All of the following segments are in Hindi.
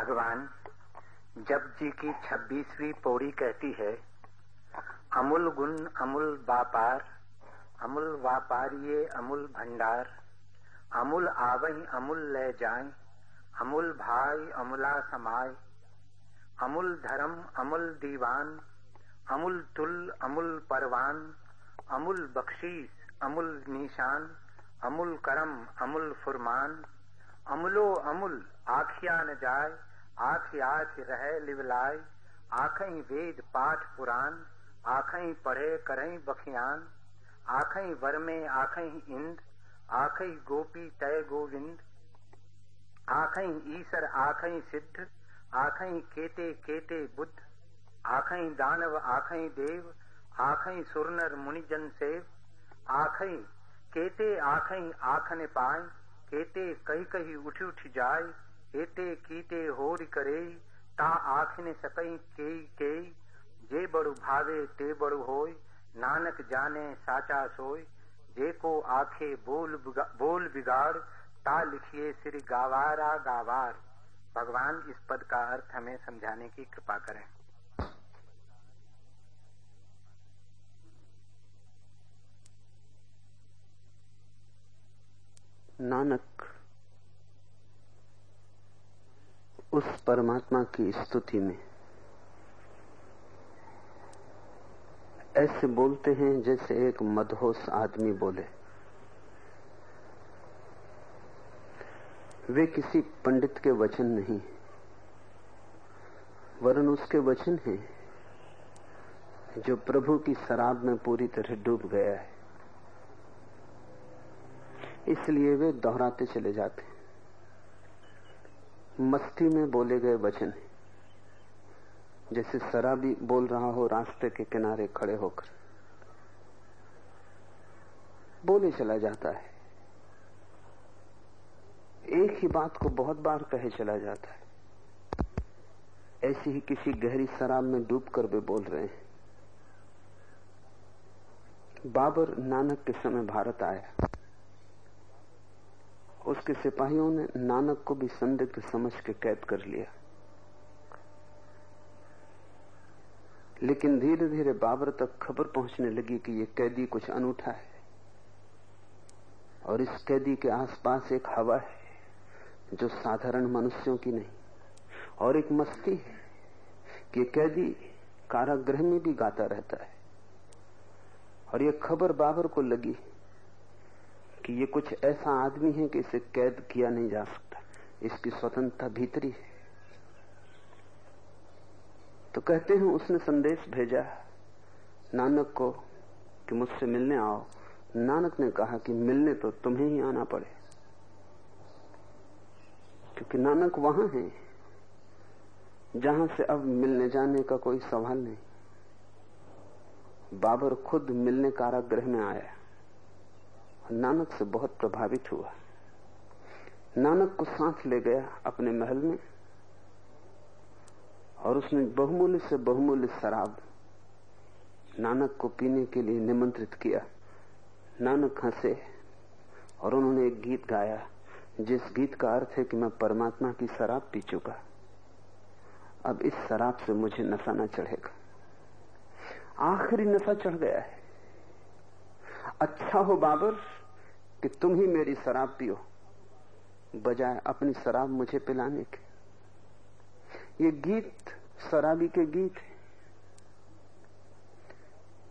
भगवान जप जी की छब्बीसवीं पौड़ी कहती है, अमूल गुण, अमूल व्यापार, अमुल व्यापारिये, अमूल भंडार, अमूल आवही अमूल ले जाए, अमूल भाई, अमूला समाय अमूल धर्म, अमूल दीवान, अमूल तुल, अमूल परवान, अमूल बख्शीस अमूल निशान, अमूल करम, अमूल फुरमान, अमूलो अमूल आखिया न जाय आख आख रह लिवलाय, आखई वेद पाठ पुराण, आखई पढ़े करई बखियान, आखई वर में आखई इंद, आखई गोपी तय गोविंद, आखई ईसर आखई सिद्ध, आखई केते केते बुद्ध, आखई दानव आखई देव, आखई सुरनर मुनिजन सेव, आखई केते आखई आखने पाए केते कही कही उठी उठी जाय एते कीते होर करे, ता आखने सकई के के जे बड़ु भावे ते बड़ु होय, नानक जाने साचा सोय, जे को आखे बोल बोल बिगाड़, ता लिखिए श्री गावारा गावार। भगवान इस पद का अर्थ हमें समझाने की कृपा करें। नानक उस परमात्मा की स्तुति में। ऐसे बोलते हैं जैसे एक मदहोश आदमी बोले। वे किसी पंडित के वचन नहीं वरन उसके वचन हैं, जो प्रभु की शराब में पूरी तरह डूब गया है। इसलिए वे दोहराते चले जाते हैं। मस्ती में बोले गए वचन है। जैसे शराबी बोल रहा हो, रास्ते के किनारे खड़े होकर। बोले चला जाता है। एक ही बात को बहुत बार कहे चला जाता है। ऐसी ही किसी गहरी शराब में डूबकर वे बोल रहे हैं। बाबर नानक के समय भारत आया। उसके सिपाहियों ने नानक को भी संदिग्ध समझ के कैद कर लिया। लेकिन धीरे धीरे बाबर तक खबर पहुँचने लगी कि यह कैदी कुछ अनूठा है। और इस कैदी के आसपास एक हवा है, जो साधारण मनुष्यों की नहीं, और एक मस्ती है कि कैदी कारागृह में भी गाता रहता है। और यह खबर बाबर को लगी कि ये कुछ ऐसा आदमी है कि इसे कैद किया नहीं जा सकता। इसकी स्वतंत्रता भीतरी है। तो कहते हैं, उसने संदेश भेजा नानक को कि मुझसे मिलने आओ। नानक ने कहा कि मिलने तो तुम्हें ही आना पड़े। क्योंकि नानक वहाँ है, जहाँ से अब मिलने जाने का कोई सवाल नहीं। बाबर खुद मिलने कारागृह में आया। नानक से बहुत प्रभावित हुआ। नानक को साथ ले गया अपने महल में और उसने बहुमूल्य से बहुमूल्य शराब नानक को पीने के लिए निमंत्रित किया। नानक हंसे और उन्होंने एक गीत गाया, जिस गीत का अर्थ है कि मैं परमात्मा की शराब पी चुका। अब इस शराब से मुझे नशा न चढ़ेगा। आखिरी नशा चढ़ गया है। अच्छा हो बाबर कि तुम ही मेरी शराब पियो, बजाय अपनी शराब मुझे पिलाने के। ये गीत शराबी के गीत है।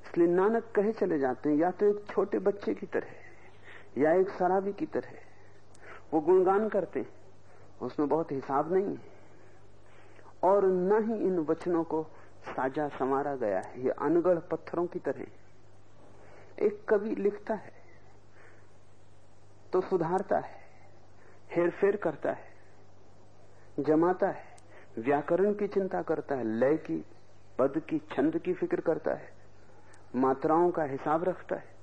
इसलिए नानक कहे चले जाते हैं, या तो एक छोटे बच्चे की तरह या एक शराबी की तरह वो गुणगान करते हैं, उसमें बहुत हिसाब नहीं है। और न ही इन वचनों को साजा संवारा गया है, ये अनगढ़ पत्थरों की तरह एक कवि लिखता है तो सुधारता है, हेरफेर करता है, जमाता है, व्याकरण की चिंता करता है, लय की, पद की, छंद की फ़िक्र करता है, मात्राओं का हिसाब रखता है,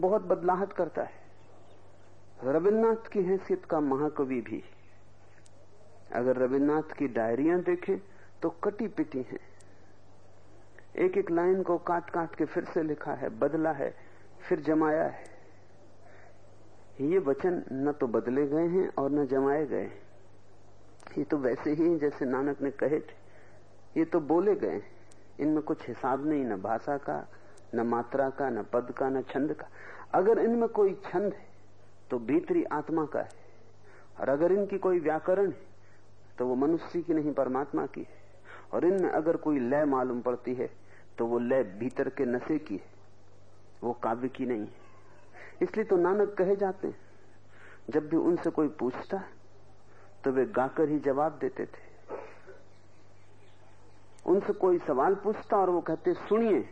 बहुत बदलाहट करता है। रविन्द्रनाथ की हैसियत का महाकवि भी अगर रविन्द्रनाथ की डायरियाँ देखें तो कटी पिटी हैं। एक एक लाइन को काट काट के फिर से लिखा है, बदला है, फिर जमाया है। ये वचन न तो बदले गए हैं और न जमाए गए ये तो वैसे ही है जैसे नानक ने कहे थे। ये तो बोले गए इनमें कुछ हिसाब नहीं, न भाषा का, न मात्रा का, न पद का, न छंद का। अगर इनमें कोई छंद है तो भीतरी आत्मा का है। और अगर इनकी कोई व्याकरण है तो वो मनुष्य की नहीं, परमात्मा की है। और इनमें अगर कोई लय मालूम पड़ती है तो वो लय भीतर के नशे की है। वो काव्य की नहीं है। इसलिए तो नानक कहे जाते हैं। जब भी उनसे कोई पूछता तो वे गाकर ही जवाब देते थे। उनसे कोई सवाल पूछता और वो कहते, सुनिए।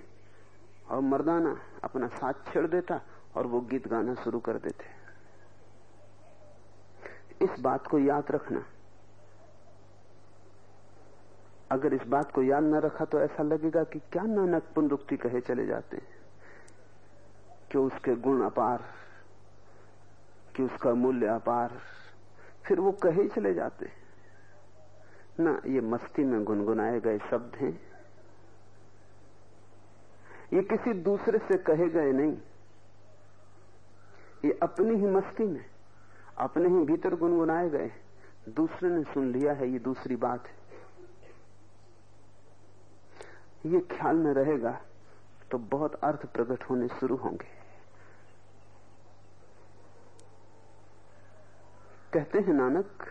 और मर्दाना अपना साथ छेड़ देता और वो गीत गाना शुरू कर देते। इस बात को याद रखना। अगर इस बात को याद न रखा तो ऐसा लगेगा कि क्या नानक पुनरुक्ति कहे चले जाते हैं। कि उसके गुण अपार, कि उसका मूल्य अपार। फिर वो कहे चले जाते ना, ये मस्ती में गुनगुनाए गए शब्द हैं। ये किसी दूसरे से कहे गए नहीं। ये अपनी ही मस्ती में, अपने ही भीतर गुनगुनाए गए दूसरे ने सुन लिया है, ये दूसरी बात है। ये ख्याल में रहेगा तो बहुत अर्थ प्रकट होने शुरू होंगे। कहते हैं नानक,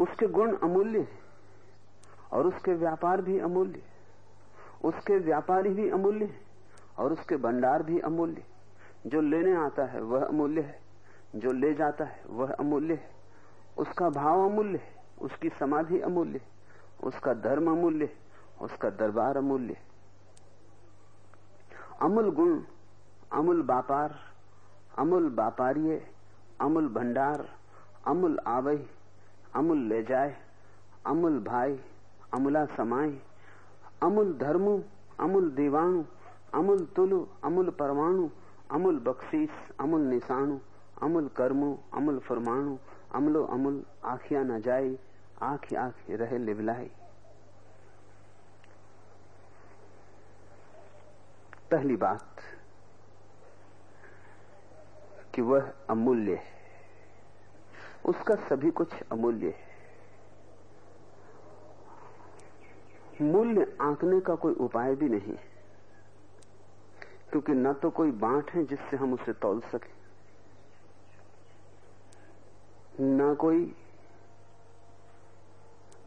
उसके गुण अमूल्य है और उसके व्यापार भी अमूल्य उसके व्यापारी भी अमूल्य है और उसके भंडार भी अमूल्य जो लेने आता है वह अमूल्य है, जो ले जाता है वह अमूल्य है। उसका भाव अमूल्य है, उसकी समाधि अमूल्य है, उसका धर्म अमूल्य है, उसका दरबार अमूल्य है। अमूल गुण, अमूल व्यापार, अमूल व्यापारी अमूल भंडार अमूल आवई अमूल ले जाए, अमूल भाई अमूला समाय अमूल धर्मु, अमूल दीवाणु अमूल तुलु, अमूल परमाणु, अमूल बख्शीस अमूल निशाणु, अमूल कर्मो, अमूल फरमाणु, अमलो अमूल आखिया न जाए, आखी आखी रहे लिवलाई पहली बात कि वह अमूल्य है। उसका सभी कुछ अमूल्य है। मूल्य आंकने का कोई उपाय भी नहीं। क्योंकि न तो कोई बांट है जिससे हम उसे तोल सके। न कोई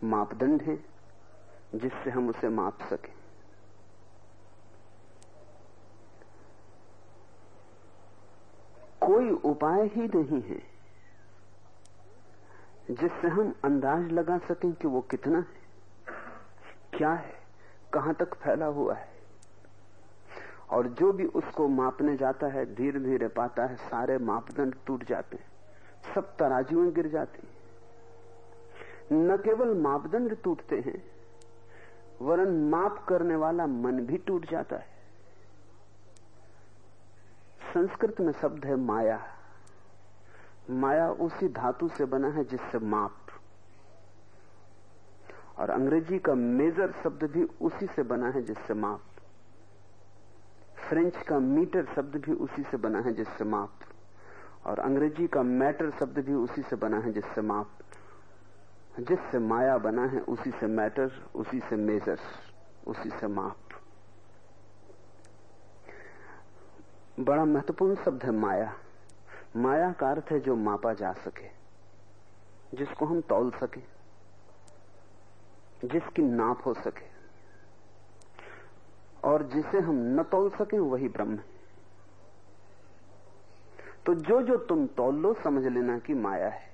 मापदंड है जिससे हम उसे माप सकें। कोई उपाय ही नहीं है जिससे हम अंदाज लगा सकें कि वो कितना है, क्या है, कहाँ तक फैला हुआ है। और जो भी उसको मापने जाता है धीरे धीरे पाता है, सारे मापदंड टूट जाते हैं। सब तराजुएँ गिर जाती न केवल मापदंड टूटते हैं, वरन माप करने वाला मन भी टूट जाता है। संस्कृत में शब्द है माया। माया उसी धातु से बना है जिससे माप। और अंग्रेज़ी का मेजर शब्द भी उसी से बना है जिससे माप। फ्रेंच का मीटर शब्द भी उसी से बना है जिससे माप। और अंग्रेज़ी का मैटर शब्द भी उसी से बना है जिससे माप। जिससे माया बना है, उसी से मैटर, उसी से मेजर, उसी से माप। बड़ा महत्वपूर्ण शब्द है माया। माया का अर्थ है जो मापा जा सके, जिसको हम तौल सके, जिसकी नाप हो सके। और जिसे हम न तौल सके, वही ब्रह्म है। तो जो जो तुम तौल लो, समझ लेना कि माया है।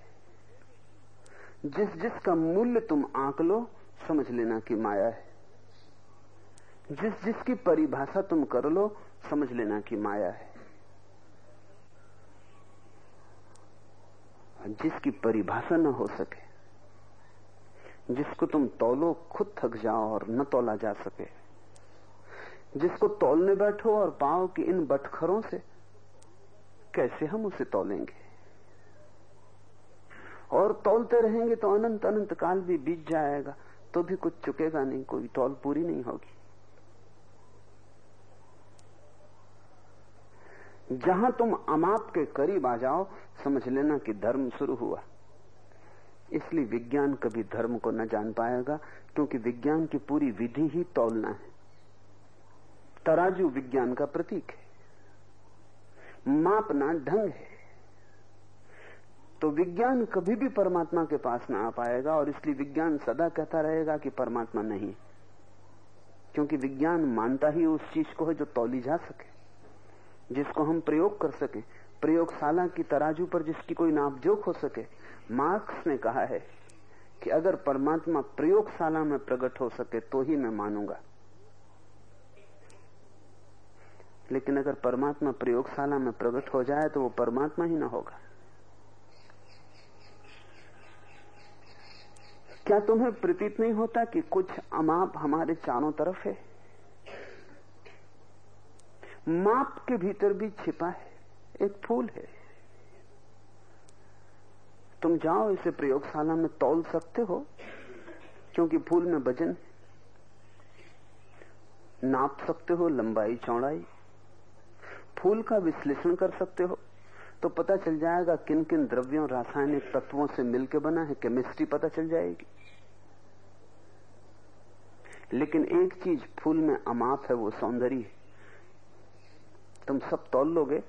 जिस जिसका मूल्य तुम आंक लो, समझ लेना कि माया है। जिस जिसकी परिभाषा तुम कर लो, समझ लेना कि माया है। जिसकी परिभाषा न हो सके, जिसको तुम तोलो, खुद थक जाओ और न तोला जा सके, जिसको तोलने बैठो और पाओ कि इन बटखरों से कैसे हम उसे तोलेंगे। और तोलते रहेंगे तो अनंत अनंत काल भी बीत जाएगा तो भी कुछ चुकेगा नहीं, कोई तौल पूरी नहीं होगी। जहाँ तुम अमाप के करीब आ जाओ, समझ लेना कि धर्म शुरू हुआ। इसलिए विज्ञान कभी धर्म को न जान पाएगा, क्योंकि विज्ञान की पूरी विधि ही तौलना है। तराजू विज्ञान का प्रतीक है। मापना ढंग है। तो विज्ञान कभी भी परमात्मा के पास ना आ पाएगा, और इसलिए विज्ञान सदा कहता रहेगा कि परमात्मा नहीं क्योंकि विज्ञान मानता ही उस चीज़ को है जो तौली जा सके। जिसको हम प्रयोग कर सके, प्रयोगशाला की तराजू पर जिसकी कोई नापजोक हो सके, मार्क्स ने कहा है कि अगर परमात्मा प्रयोगशाला में प्रकट हो सके तो ही मैं मानूँगा। लेकिन अगर परमात्मा प्रयोगशाला में प्रकट हो जाए तो वो परमात्मा ही ना होगा। क्या तुम्हें प्रतीत नहीं होता कि कुछ अमाप हमारे चारों तरफ़ है? माप के भीतर भी छिपा है, एक फूल है। तुम जाओ इसे प्रयोगशाला में तौल सकते हो, क्योंकि फूल में वज़न नाप सकते हो, लंबाई, चौड़ाई। फूल का विश्लेषण कर सकते हो तो पता चल जाएगा किन किन द्रव्यों, रासायनिक तत्वों से मिलकर बना है केमिस्ट्री पता चल जाएगी। लेकिन एक चीज़ फूल में अमाप है, वो सौंदर्य तुम सब तोल लोगे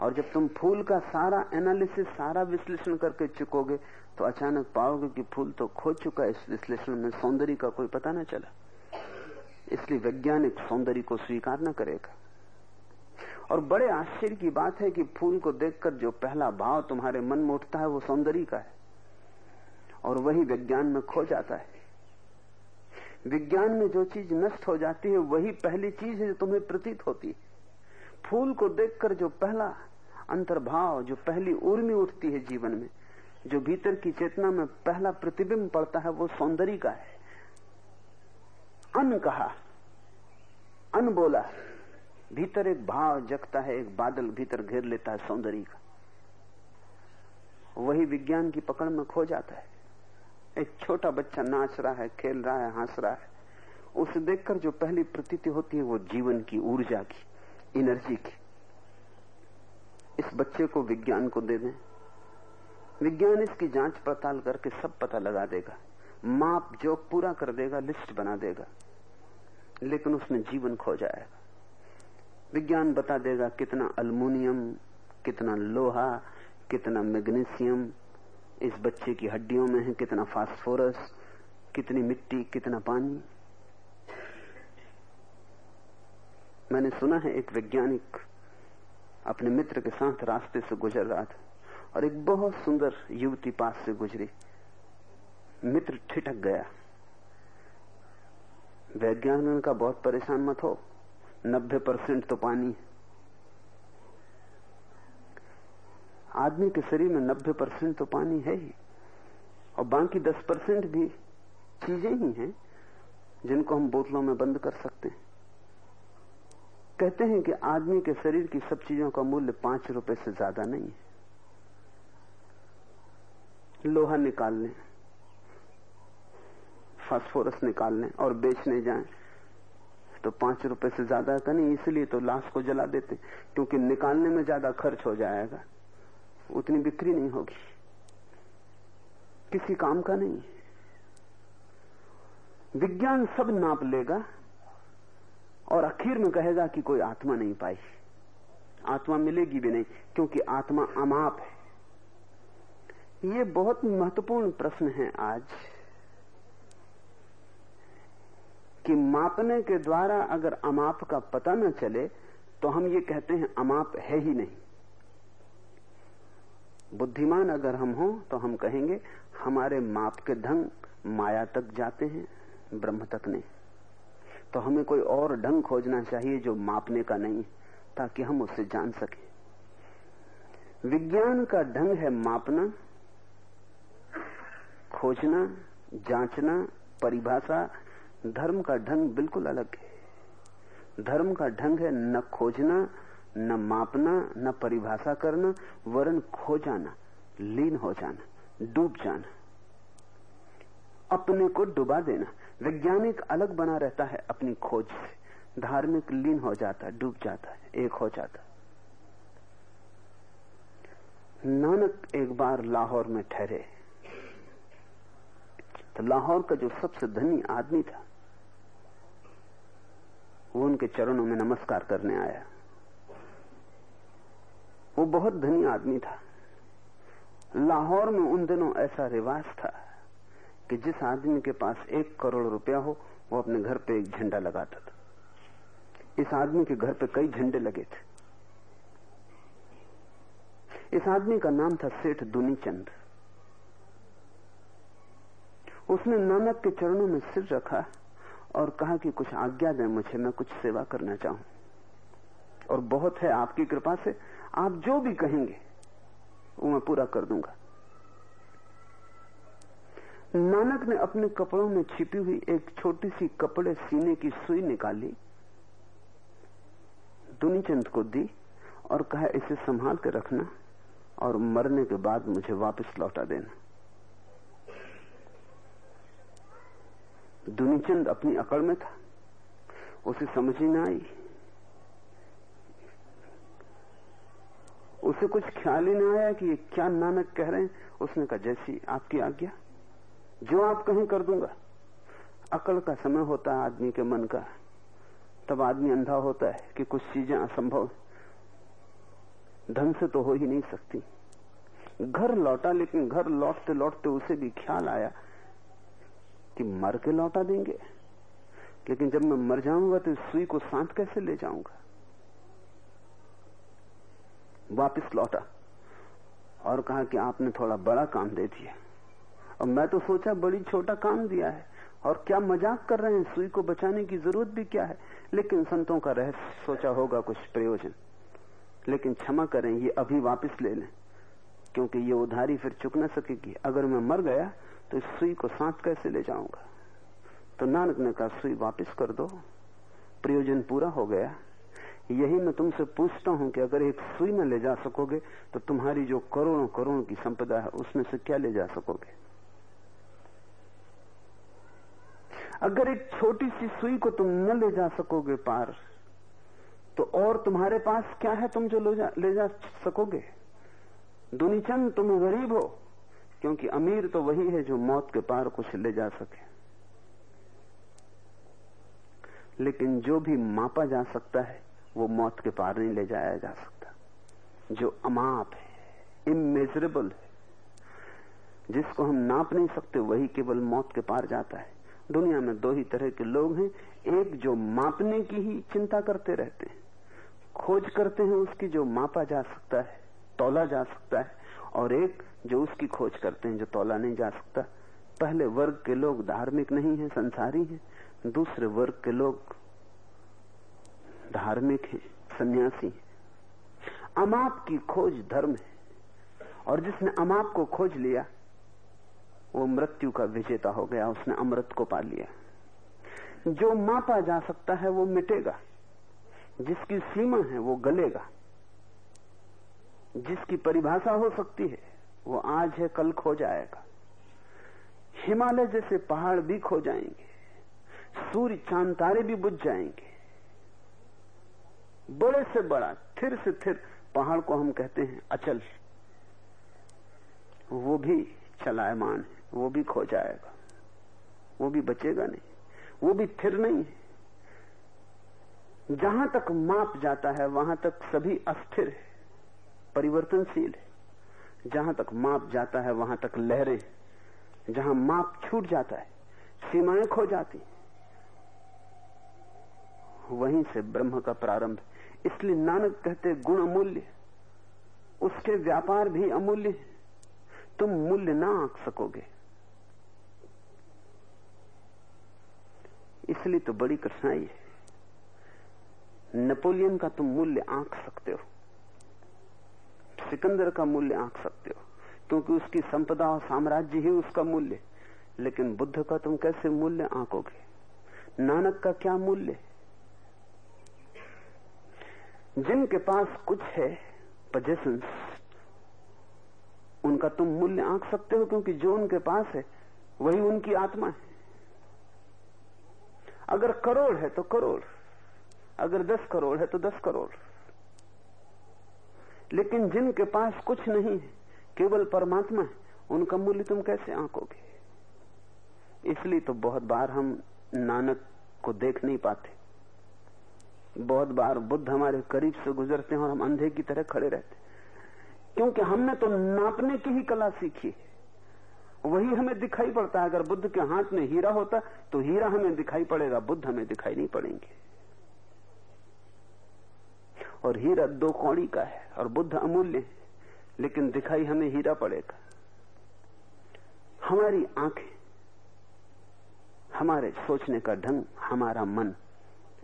और जब तुम फूल का सारा एनालिसिस सारा विश्लेषण करके चुकोगे तो अचानक पाओगे कि फूल तो खो चुका इस विश्लेषण में सौंदर्य का कोई पता न चला। इसलिए वैज्ञानिक सौंदर्य को स्वीकार न करेगा। और बड़े आश्चर्य की बात है कि फूल को देखकर जो पहला भाव तुम्हारे मन में उठता है, वो सौंदर्य का है। और वही विज्ञान में खो जाता है। विज्ञान में जो चीज़ नष्ट हो जाती है, वही पहली चीज़ है जो तुम्हें प्रतीत होती है। फूल को देखकर जो पहला अंतर्भाव, जो पहली उर्मी उठती है जीवन में, जो भीतर की चेतना में पहला प्रतिबिंब पड़ता है, वो सौंदर्य का है। अन कहा, अन बोला, भीतर एक भाव जगता है, एक बादल भीतर घेर लेता है सौंदर्य का। वही विज्ञान की पकड़ में खो जाता है। एक छोटा बच्चा नाच रहा है, खेल रहा है, हंस रहा है। उसे देखकर जो पहली प्रतीति होती है, वो जीवन की ऊर्जा की। एनर्जी की इस बच्चे को विज्ञान को दे दें। विज्ञान इसकी जाँच पड़ताल करके सब पता लगा देगा। माप जोक पूरा कर देगा, लिस्ट बना देगा। लेकिन उसमें जीवन खो जाएगा। विज्ञान बता देगा कितना अल्मोनियम, कितना लोहा, कितना मैग्नीशियम इस बच्चे की हड्डियों में है, कितना फास्फोरस, कितनी मिट्टी, कितना पानी। मैंने सुना है एक वैज्ञानिक अपने मित्र के साथ रास्ते से गुजर रहा था और एक बहुत सुंदर युवती पास से गुजरी। मित्र ठिठक गया। वैज्ञानिक का बहुत परेशान मत हो। नब्बे परसेंट तो पानी आदमी के शरीर में नब्बे परसेंट तो पानी है ही। और बाकी दस परसेंट भी चीज़ें ही हैं जिनको हम बोतलों में बंद कर सकते हैं। कहते हैं कि आदमी के शरीर की सब चीज़ों का मूल्य पाँच रुपए से ज़्यादा नहीं है। लोहा निकाल लें फास्फोरस निकाल लें और बेचने जाएँ तो पाँच रुपए से ज़्यादा का नहीं, इसलिए तो लाश को जला देते क्योंकि निकालने में ज़्यादा खर्च हो जाएगा, उतनी बिक्री नहीं होगी। किसी काम का नहीं विज्ञान सब नाप लेगा और आखिर में कहेगा कि कोई आत्मा नहीं पाई। आत्मा मिलेगी भी नहीं, क्योंकि आत्मा अमाप है। ये बहुत महत्वपूर्ण प्रश्न है आज, कि मापने के द्वारा अगर अमाप का पता न चले तो हम ये कहते हैं अमाप है ही नहीं। बुद्धिमान अगर हम हो तो हम कहेंगे, हमारे माप के ढंग माया तक जाते हैं, ब्रह्म तक नहीं। तो हमें कोई और ढंग खोजना चाहिए जो मापने का नहीं ताकि हम उससे जान सकें। विज्ञान का ढंग है मापना, खोजना, जांचना, परिभाषा। धर्म का ढंग बिल्कुल अलग है। धर्म का ढंग है न खोजना, न मापना, न परिभाषा करना, वरन खो जाना, लीन हो जाना, डूब जाना। अपने को डुबा देना। वैज्ञानिक अलग बना रहता है अपनी खोज से। धार्मिक लीन हो जाता है, डूब जाता है, एक हो जाता नानक एक बार लाहौर में ठहरे। तो लाहौर का जो सबसे धनी आदमी था, वो उनके चरणों में नमस्कार करने आया। वो बहुत धनी आदमी था। लाहौर में उन दिनों ऐसा रिवाज था कि जिस आदमी के पास एक करोड़ रुपया हो, वो अपने घर पे एक झंडा लगाता था। इस आदमी के घर पे कई झंडे लगे थे। इस आदमी का नाम था सेठ दुनीचंद। उसने नानक के चरणों में सिर रखा और कहा कि कुछ आज्ञा दें मुझे, मैं कुछ सेवा करना चाहूँ। और बहुत है आपकी कृपा से, आप जो भी कहेंगे, वो मैं पूरा कर दूँगा। नानक ने अपने कपड़ों में छिपी हुई एक छोटी सी कपड़े सीने की सुई निकाली, दुनीचंद को दी और कहा, इसे संभाल के रखना और मरने के बाद मुझे वापस लौटा देना। दुनीचंद अपनी अकड़ में था, उसे समझ ही ना आई। उसे कुछ ख्याल ही ना आया कि ये क्या नानक कह रहे हैं। उसने कहा, जैसी आपकी आज्ञा। जो आप कहीं कर दूँगा। अकल का समय होता है आदमी के मन का। तब आदमी अंधा होता है कि कुछ चीज़ें असंभव ढंग से तो हो ही नहीं सकती। घर लौटा, लेकिन घर लौटते लौटते उसे भी ख्याल आया कि मर के लौटा देंगे। लेकिन जब मैं मर जाऊँगा तो सुई को सांत कैसे ले जाऊँगा? वापस लौटा और कहा कि आपने थोड़ा बड़ा काम दे दिया। और मैं तो सोचा बड़ी छोटा काम दिया है। और क्या मज़ाक कर रहे हैं? सुई को बचाने की ज़रूरत भी क्या है? लेकिन संतों का रहस्य सोचा होगा कुछ प्रयोजन। लेकिन क्षमा करें, ये अभी वापस ले लें। क्योंकि ये उधारी फिर चुक ना सकेगी। अगर मैं मर गया तो इस सुई को सांस कैसे ले जाऊँगा? तो नानक ने कहा, सुई वापस कर दो। प्रयोजन पूरा हो गया। यही मैं तुमसे पूछता हूँ कि अगर एक सुई न ले जा सकोगे तो तुम्हारी जो करोड़ों करोड़ों की संपदा है, उसमें से क्या ले जा सकोगे? अगर एक छोटी सी सुई को तुम न ले जा सकोगे पार तो और तुम्हारे पास क्या है तुम जो ले जा, ले जा सकोगे? दुनिचंद तुम गरीब हो क्योंकि अमीर तो वही है जो मौत के पार कुछ ले जा सके। लेकिन जो भी मापा जा सकता है वो मौत के पार नहीं ले जाया जा सकता। जो अमाप है इमेजरेबल है जिसको हम नाप नहीं सकते वही केवल मौत के पार जाता है। दुनिया में दो ही तरह के लोग हैं, एक जो मापने की ही चिंता करते रहते हैं, खोज करते हैं उसकी जो मापा जा सकता है, तोला जा सकता है, और एक जो उसकी खोज करते हैं जो तोला नहीं जा सकता। पहले वर्ग के लोग धार्मिक नहीं है, संसारी हैं, दूसरे वर्ग के लोग धार्मिक हैं, सन्यासी हैं। अमाप की खोज धर्म है, और जिसने अमाप को खोज लिया वो मृत्यु का विजेता हो गया, उसने अमृत को पा लिया। जो मापा जा सकता है, वो मिटेगा। जिसकी सीमा है, वो गलेगा। जिसकी परिभाषा हो सकती है, वो आज है, कल खो जाएगा। हिमालय जैसे पहाड़ भी खो जाएँगे। सूर्य चाँद तारे भी बुझ जाएँगे। बड़े से बड़ा, थिर से थिर पहाड़ को हम कहते हैं अचल। वो भी चलायमान है। वो भी खो जाएगा। वो भी बचेगा नहीं। वो भी थिर नहीं है। जहाँ तक माप जाता है, वहाँ तक सभी अस्थिर है, परिवर्तनशील है। जहाँ तक माप जाता है, वहाँ तक लहरें जहाँ माप छूट जाता है, सीमाएँ खो जाती वहीं से ब्रह्म का प्रारंभ इसलिए नानक कहते गुण अमूल्य उसके व्यापार भी अमूल्य तुम मूल्य ना आंक सकोगे। इसलिए तो बड़ी कठिनाई है। नेपोलियन का तुम मूल्य आंक सकते हो। सिकंदर का मूल्य आंक सकते हो, क्योंकि उसकी संपदा और साम्राज्य ही उसका मूल्य लेकिन बुद्ध का तुम कैसे मूल्य आंकोगे? नानक का क्या मूल्य जिनके पास कुछ है पजेशंस उनका तुम मूल्य आंक सकते हो, क्योंकि जो उनके पास है, वही उनकी आत्मा है। अगर करोड़ है तो करोड़। अगर दस करोड़ है तो दस करोड़। लेकिन जिनके पास कुछ नहीं है, केवल परमात्मा है, उनका मूल्य तुम कैसे आंकोगे? इसलिए तो बहुत बार हम नानक को देख नहीं पाते। बहुत बार बुद्ध हमारे करीब से गुजरते हैं और हम अंधे की तरह खड़े रहते क्योंकि हमने तो नापने की ही कला सीखी है। वही हमें दिखाई पड़ता है। अगर बुद्ध के हाथ में हीरा होता तो हीरा हमें दिखाई पड़ेगा, बुद्ध हमें दिखाई नहीं पड़ेंगे। और हीरा दो कौड़ी का है, और बुद्ध अमूल्य है, लेकिन दिखाई हमें हीरा पड़ेगा। हमारी आँखें, हमारे सोचने का ढंग, हमारा मन,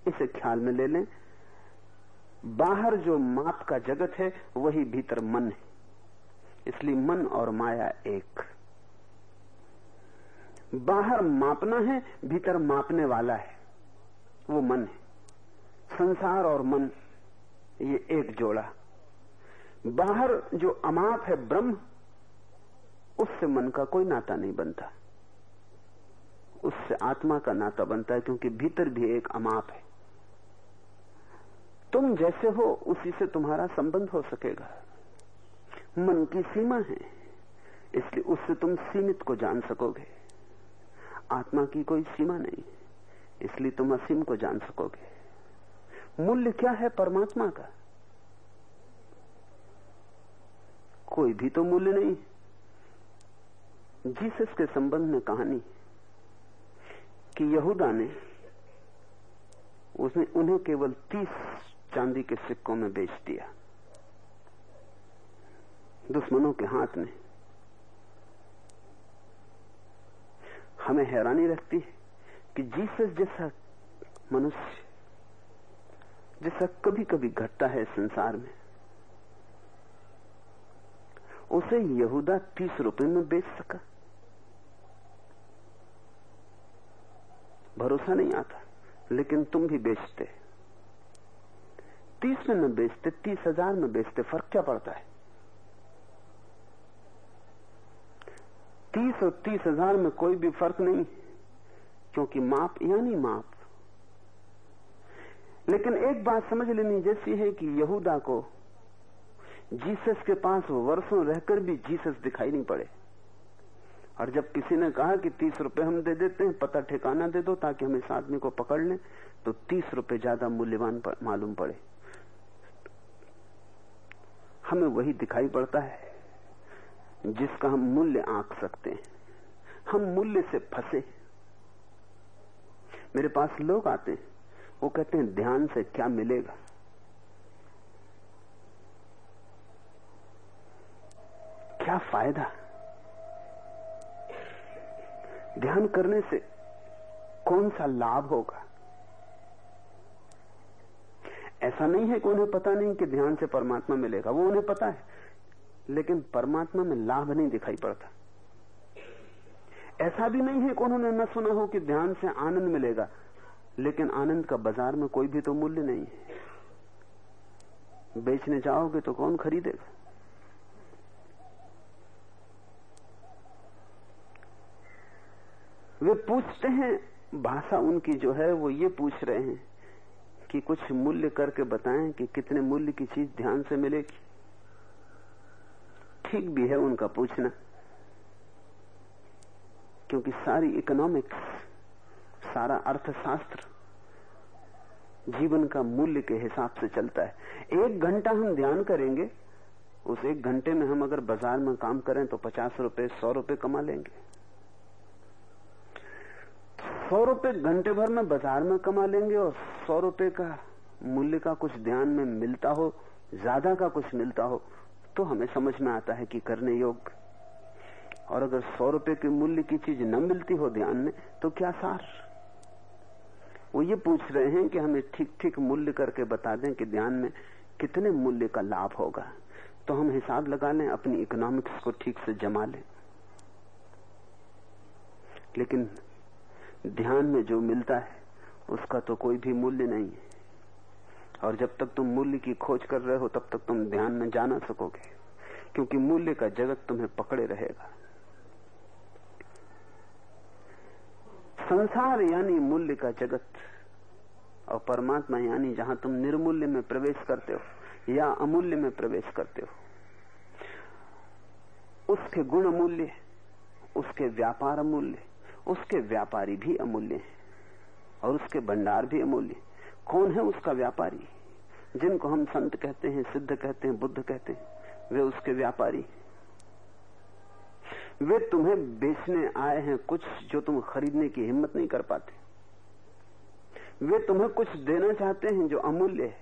इसे ख्याल में ले लें। बाहर जो माप का जगत है, वही भीतर मन है। इसलिए मन और माया एक। बाहर मापना है, भीतर मापने वाला है। वो मन है। संसार और मन, ये एक जोड़ा। बाहर जो अमाप है ब्रह्म, उससे मन का कोई नाता नहीं बनता। उससे आत्मा का नाता बनता है, क्योंकि भीतर भी एक अमाप है। तुम जैसे हो, उसी से तुम्हारा संबंध हो सकेगा। मन की सीमा है, इसलिए उससे तुम सीमित को जान सकोगे। आत्मा की कोई सीमा नहीं। इसलिए तुम असीम को जान सकोगे। मूल्य क्या है परमात्मा का? कोई भी तो मूल्य नहीं। जीसस के संबंध में कहानी कि यहूदा ने उसने उन्हें केवल तीस चांदी के सिक्कों में बेच दिया। दुश्मनों के हाथ में। हमें हैरानी रखती है कि जीसस जैसा मनुष्य, जैसा कभी कभी घटता है संसार में, उसे यहूदा तीस रुपए में बेच सका। भरोसा नहीं आता, लेकिन तुम भी बेचते। तीस में न बेचते, तीस हज़ार में बेचते, फ़र्क क्या पड़ता है? तीस और तीस हज़ार में कोई भी फ़र्क नहीं, क्योंकि माप यानी माप। लेकिन एक बात समझ लेनी जैसी है कि यहूदा को जीसस के पास वर्षों रहकर भी जीसस दिखाई नहीं पड़े। और जब किसी ने कहा कि तीस रुपए हम दे देते हैं, पता ठिकाना दे दो ताकि हम इस आदमी को पकड़ लें तो तीस रुपए ज़्यादा मूल्यवान मालूम पड़े। हमें वही दिखाई पड़ता है। जिसका हम मूल्य आंक सकते हैं। हम मूल्य से फंसे। मेरे पास लोग आते हैं। वो कहते हैं, ध्यान से क्या मिलेगा? क्या फ़ायदा? ध्यान करने से कौन सा लाभ होगा? ऐसा नहीं है कि उन्हें पता नहीं कि ध्यान से परमात्मा मिलेगा। वो उन्हें पता है लेकिन परमात्मा में लाभ नहीं दिखाई पड़ता। ऐसा भी नहीं है कि उन्होंने न सुना हो कि ध्यान से आनंद मिलेगा, लेकिन आनंद का बाज़ार में कोई भी तो मूल्य नहीं है। बेचने जाओगे तो कौन खरीदेगा? वे पूछते हैं, भाषा उनकी जो है वो ये पूछ रहे हैं कि कुछ मूल्य करके बताएँ कि कितने मूल्य की चीज़ ध्यान से मिलेगी। ठीक भी है उनका पूछना। क्योंकि सारी इकोनॉमिक्स सारा अर्थशास्त्र जीवन का मूल्य के हिसाब से चलता है। एक घंटा हम ध्यान करेंगे, उस एक घंटे में हम अगर बाज़ार में काम करें तो पचास रुपए, सौ रुपए कमा लेंगे। सौ रुपए घंटे भर में बाज़ार में कमा लेंगे और सौ रुपए का मूल्य का कुछ ध्यान में मिलता हो, ज़्यादा का कुछ मिलता हो तो हमें समझ में आता है कि करने योग्य और अगर सौ रुपए के मूल्य की चीज़ न मिलती हो ध्यान में तो क्या सार? वो ये पूछ रहे हैं कि हमें ठीक ठीक मूल्य करके बता दें कि ध्यान में कितने मूल्य का लाभ होगा। तो हम हिसाब लगा लें, अपनी इकोनॉमिक्स को ठीक से जमा लें। लेकिन ध्यान में जो मिलता है, उसका तो कोई भी मूल्य नहीं है। और जब तक तुम मूल्य की खोज कर रहे हो, तब तक तुम ध्यान में जा ना सकोगे, क्योंकि मूल्य का जगत तुम्हें पकड़े रहेगा। संसार यानी मूल्य का जगत और परमात्मा यानी जहाँ तुम निर्मूल्य में प्रवेश करते हो या अमूल्य में प्रवेश करते हो, उसके गुण मूल्य उसके व्यापार मूल्य उसके व्यापारी भी अमूल्य हैं और उसके भंडार भी अमूल्य कौन है उसका व्यापारी? जिनको हम संत कहते हैं, सिद्ध कहते हैं, बुद्ध कहते हैं, वे उसके व्यापारी वे तुम्हें बेचने आए हैं कुछ जो तुम खरीदने की हिम्मत नहीं कर पाते। वे तुम्हें कुछ देना चाहते हैं जो अमूल्य है।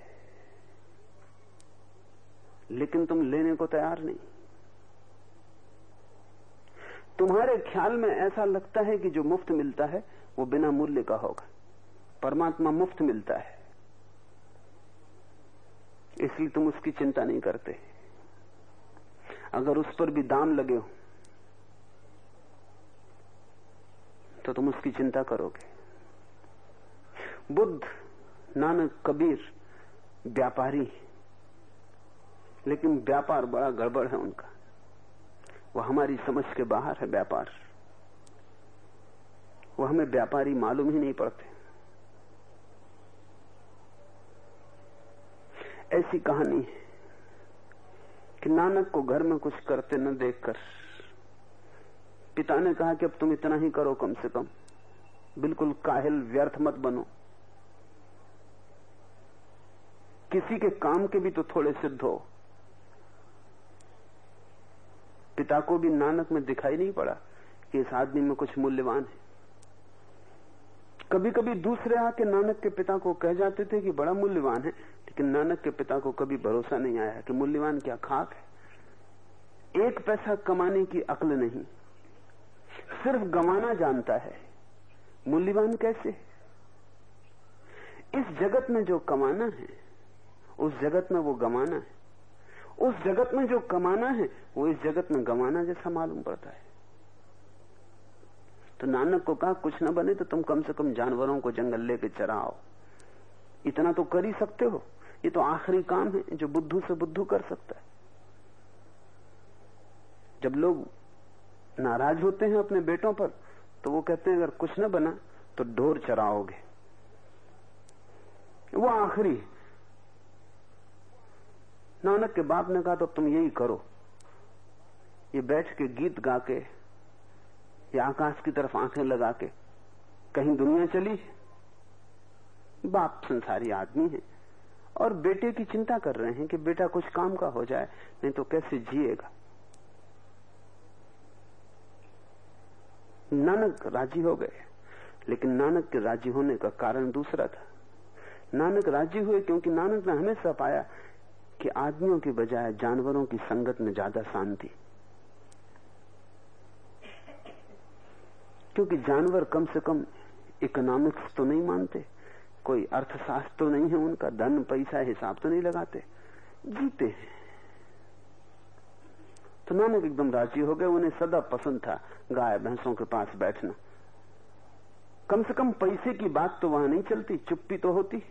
लेकिन तुम लेने को तैयार नहीं। तुम्हारे ख्याल में ऐसा लगता है कि जो मुफ़्त मिलता है, वो बिना मूल्य का होगा। परमात्मा मुफ़्त मिलता है। इसलिए तुम उसकी चिंता नहीं करते। अगर उस पर भी दाम लगे हो तो तुम उसकी चिंता करोगे। बुद्ध, नानक, कबीर, व्यापारी, लेकिन व्यापार बड़ा गड़बड़ है उनका। वह हमारी समझ के बाहर है, व्यापार। वह हमें व्यापारी मालूम ही नहीं पड़ते। ऐसी कहानी है कि नानक को घर में कुछ करते न देखकर, पिता ने कहा कि अब तुम इतना ही करो कम से कम। बिल्कुल काहिल, व्यर्थ मत बनो। किसी के काम के भी तो थोड़े सिद्ध हो। पिता को भी नानक में दिखाई नहीं पड़ा कि इस आदमी में कुछ मूल्यवान है। कभी कभी दूसरे आके नानक के पिता को कह जाते थे कि बड़ा मूल्यवान है। लेकिन नानक के पिता को कभी भरोसा नहीं आया कि मूल्यवान क्या खाक है। एक पैसा कमाने की अक्ल नहीं, सिर्फ़ गंवाना जानता है। मूल्यवान कैसे? इस जगत में जो कमाना है, उस जगत में वो गमाना है। उस जगत में जो कमाना है, वो इस जगत में गंवाना जैसा मालूम पड़ता है। तो नानक को कहा, कुछ ना बने तो तुम कम से कम जानवरों को जंगल लेके चराओ। इतना तो कर ही सकते हो। ये तो आखिरी काम है जो बुद्धू से बुद्धू कर सकता है। जब लोग नाराज़ होते हैं अपने बेटों पर तो वो कहते हैं, अगर कुछ न बना तो ढोर चराओगे। वो आखिरी नानक के बाप ने कहा तो तुम यही करो। ये बैठ के गीत गा के, या आकाश की तरफ़ आँखें लगा के, कहीं दुनिया चली बाप संसारी आदमी है। और बेटे की चिंता कर रहे हैं कि बेटा कुछ काम का हो जाए, नहीं तो कैसे जिएगा? नानक राज़ी हो गए, लेकिन नानक के राज़ी होने का कारण दूसरा था। नानक राज़ी हुए क्योंकि नानक ने हमेशा पाया कि आदमियों की बजाय जानवरों की संगत में ज़्यादा शांति। क्योंकि जानवर कम से कम इकोनॉमिक्स तो नहीं मानते। कोई अर्थशास्त्र तो नहीं है उनका, धन, पैसा, हिसाब तो नहीं लगाते। जीते हैं। तो नानक एकदम राज़ी हो गए, उन्हें सदा पसंद था गाय, भैंसों के पास बैठना। कम से कम पैसे की बात तो वहाँ नहीं चलती, चुप्पी तो होती।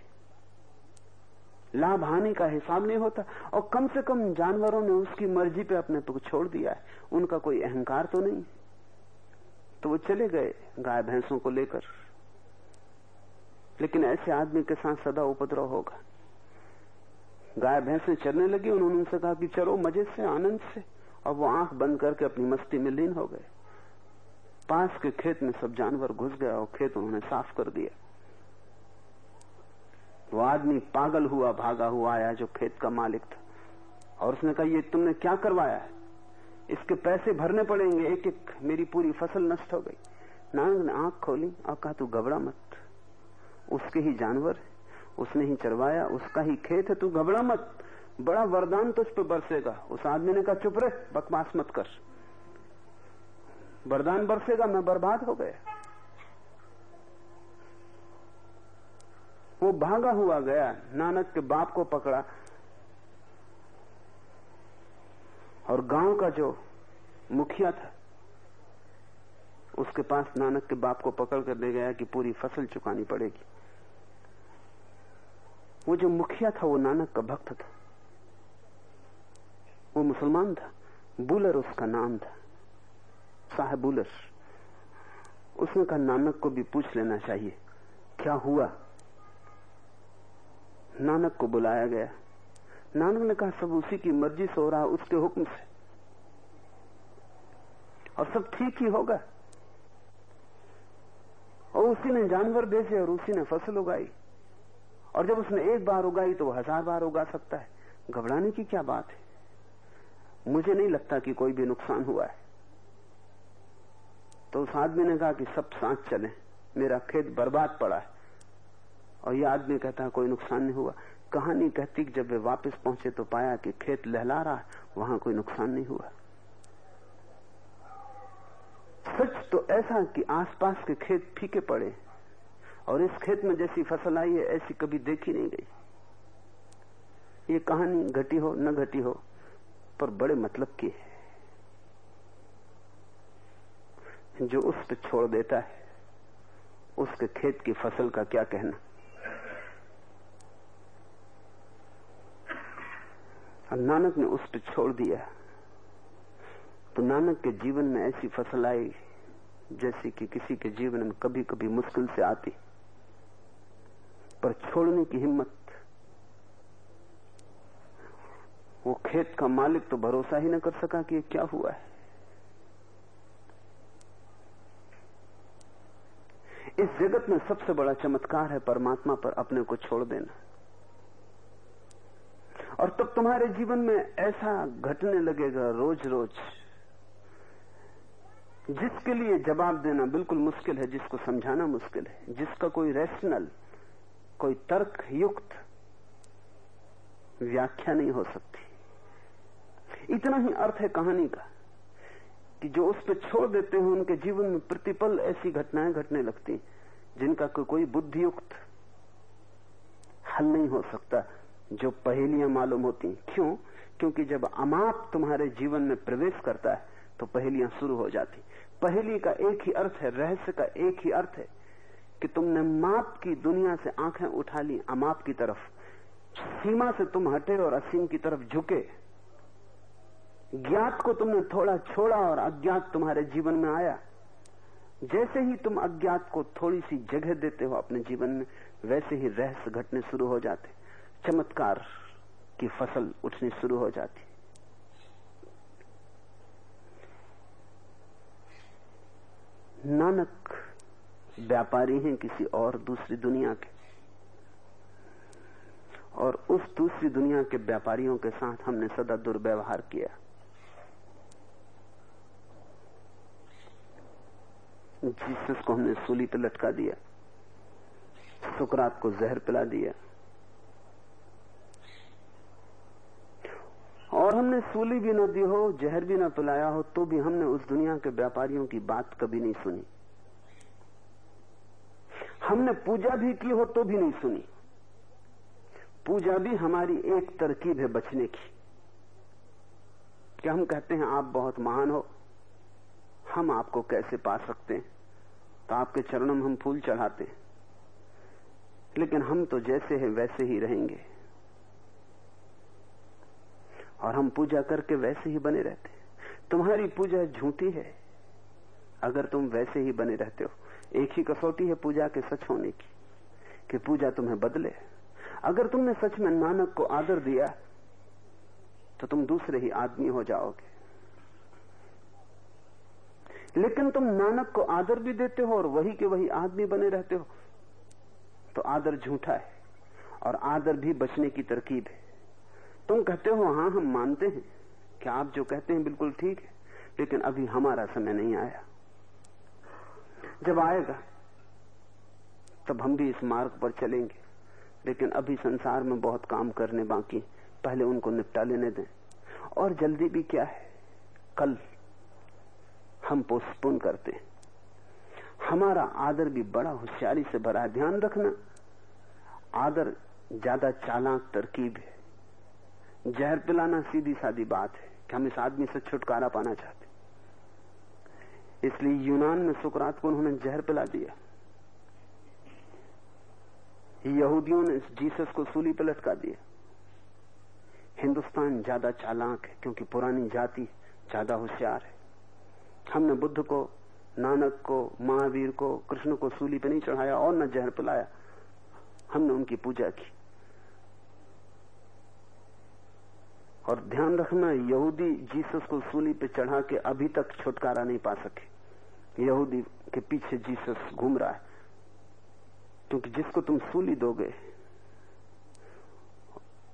लाभ, हानि का हिसाब नहीं होता। और कम से कम जानवरों ने उसकी मर्ज़ी पे अपने को छोड़ दिया है। उनका कोई अहंकार तो नहीं। तो वो चले गए गाय, भैंसों को लेकर। लेकिन ऐसे आदमी के साथ सदा उपद्रव होगा। गाय भैंसे चलने लगी, उन्होंने उनसे कहा कि चलो मज़े से, आनंद से। और वो आँख बंद करके अपनी मस्ती में लीन हो गए। पास के खेत में सब जानवर घुस गया और खेत उन्होंने साफ़ कर दिया। वो आदमी पागल हुआ, भागा हुआ आया जो खेत का मालिक था। और उसने कहा, ये तुमने क्या करवाया है? इसके पैसे भरने पड़ेंगे एक एक मेरी पूरी फ़सल नष्ट हो गई। नानक ने आँख खोली और कहा, तू घबरा मत। उसके ही जानवर, उसने ही चरवाया, उसका ही खेत है तू घबरा मत। बड़ा वरदान तुझ पे बरसेगा। उस आदमी ने कहा, चुप रहे, बकवास मत कर। वरदान बरसेगा, मैं बर्बाद हो गया। वो भागा हुआ गया, नानक के बाप को पकड़ा। और गाँव का जो मुखिया था, उसके पास नानक के बाप को पकड़ कर ले गया कि पूरी फ़सल चुकानी पड़ेगी। वो जो मुखिया था, वो नानक का भक्त था। वो मुसलमान था। बुलर उसका नाम था। साहेब बुलर। उसने कहा, नानक को भी पूछ लेना चाहिए। क्या हुआ? नानक को बुलाया गया। नानक ने कहा, सब उसी की मर्ज़ी से हो रहा उसके हुक्म से। और सब ठीक ही होगा। और उसी ने जानवर भेजे और उसी ने फ़सल उगाई। और जब उसने एक बार उगाई तो वो हज़ार बार उगा सकता है। घबराने की क्या बात है? मुझे नहीं लगता कि कोई भी नुकसान हुआ है। तो उस आदमी ने कहा कि सब सांस चले, मेरा खेत बर्बाद पड़ा है। और यह आदमी कहता है कोई नुकसान नहीं हुआ। कहानी कहती कि जब वे वापस पहुँचे तो पाया कि खेत लहला रहा है, वहाँ कोई नुकसान नहीं हुआ। सच तो ऐसा कि आसपास के खेत फीके पड़े और इस खेत में जैसी फ़सल आई है, ऐसी कभी देखी नहीं गई। ये कहानी घटी हो, न घटी हो, पर बड़े मतलब की है। जो उस पर छोड़ देता है, उसके खेत की फ़सल का क्या कहना? अब नानक ने उस पर छोड़ दिया तो नानक के जीवन में ऐसी फ़सल आई, जैसी कि किसी के जीवन में कभी कभी मुश्किल से आती। पर छोड़ने की हिम्मत। वो खेत का मालिक तो भरोसा ही न कर सका कि क्या हुआ है। इस जगत में सबसे बड़ा चमत्कार है परमात्मा पर अपने को छोड़ देना। और तब तुम्हारे जीवन में ऐसा घटने लगेगा रोज रोज जिसके लिए जवाब देना बिल्कुल मुश्किल है, जिसको समझाना मुश्किल है, जिसका कोई रैशनल कोई तर्क युक्त व्याख्या नहीं हो सकती। इतना ही अर्थ है कहानी का कि जो उस पर छोड़ देते हैं उनके जीवन में प्रतिपल ऐसी घटनाएँ घटने लगती जिनका को, कोई बुद्धियुक्त हल नहीं हो सकता जो पहेलियाँ मालूम होती क्यों? क्योंकि जब अमाप तुम्हारे जीवन में प्रवेश करता है तो पहेलियाँ शुरू हो जाती पहेली का एक ही अर्थ है रहस्य का एक ही अर्थ है। कि तुमने माप की दुनिया से आँखें उठा ली अमाप की तरफ़। सीमा से तुम हटे और असीम की तरफ़ झुके। ज्ञात को तुमने थोड़ा छोड़ा और अज्ञात तुम्हारे जीवन में आया। जैसे ही तुम अज्ञात को थोड़ी सी जगह देते हो अपने जीवन में, वैसे ही रहस्य घटने शुरू हो जाते। चमत्कार की फ़सल उठनी शुरू हो जाती। नानक व्यापारी हैं किसी और दूसरी दुनिया के। और उस दूसरी दुनिया के व्यापारियों के साथ हमने सदा दुर्व्यवहार किया। जीसस को हमने सूली पे लटका दिया। सुकरात को जहर पिला दिया। और हमने सूली भी न दी हो, जहर भी न पिलाया हो तो भी हमने उस दुनिया के व्यापारियों की बात कभी नहीं सुनी। हमने पूजा भी की हो तो भी नहीं सुनी। पूजा भी हमारी एक तरकीब है बचने की। क्या हम कहते हैं, आप बहुत महान हो। हम आपको कैसे पा सकते हैं? तो आपके चरणों में हम फूल चढ़ाते हैं। लेकिन हम तो जैसे हैं, वैसे ही रहेंगे। और हम पूजा करके वैसे ही बने रहते हैं। तुम्हारी पूजा झूठी है। अगर तुम वैसे ही बने रहते हो एक ही कसौटी है पूजा के सच होने की, कि पूजा तुम्हें बदले। अगर तुमने सच में नानक को आदर दिया तो तुम दूसरे ही आदमी हो जाओगे। लेकिन तुम नानक को आदर भी देते हो और वही के वही आदमी बने रहते हो तो आदर झूठा है और आदर भी बचने की तरकीब है। तुम कहते हो, हाँ, हम मानते हैं। कि आप जो कहते हैं बिल्कुल ठीक है, लेकिन अभी हमारा समय नहीं आया। जब आएगा, तब हम भी इस मार्ग पर चलेंगे। लेकिन अभी संसार में बहुत काम करने बाकी पहले उनको निपटा लेने दें। और जल्दी भी क्या है? कल हम पोस्टपोन करते हमारा आदर भी बड़ा होशियारी से भरा है। ध्यान रखना, आदर ज़्यादा चालाक, तरकीब है। जहर पिलाना सीधी सादी बात है कि हम इस आदमी से छुटकारा पाना चाहते इसलिए यूनान में सुकरात को उन्होंने जहर पिला दिया। यहूदियों ने जीसस को सूली पर लटका दिया। हिंदुस्तान ज़्यादा चालाक है, क्योंकि पुरानी जाति ज़्यादा होशियार है। हमने बुद्ध को, नानक को, महावीर को, कृष्ण को सूली पे नहीं चढ़ाया और न जहर पिलाया। हमने उनकी पूजा की। और ध्यान रखना, यहूदी जीसस को सूली पे चढ़ा के अभी तक छुटकारा नहीं पा सके। यहूदी के पीछे जीसस घूम रहा है। क्योंकि जिसको तुम सूली दोगे,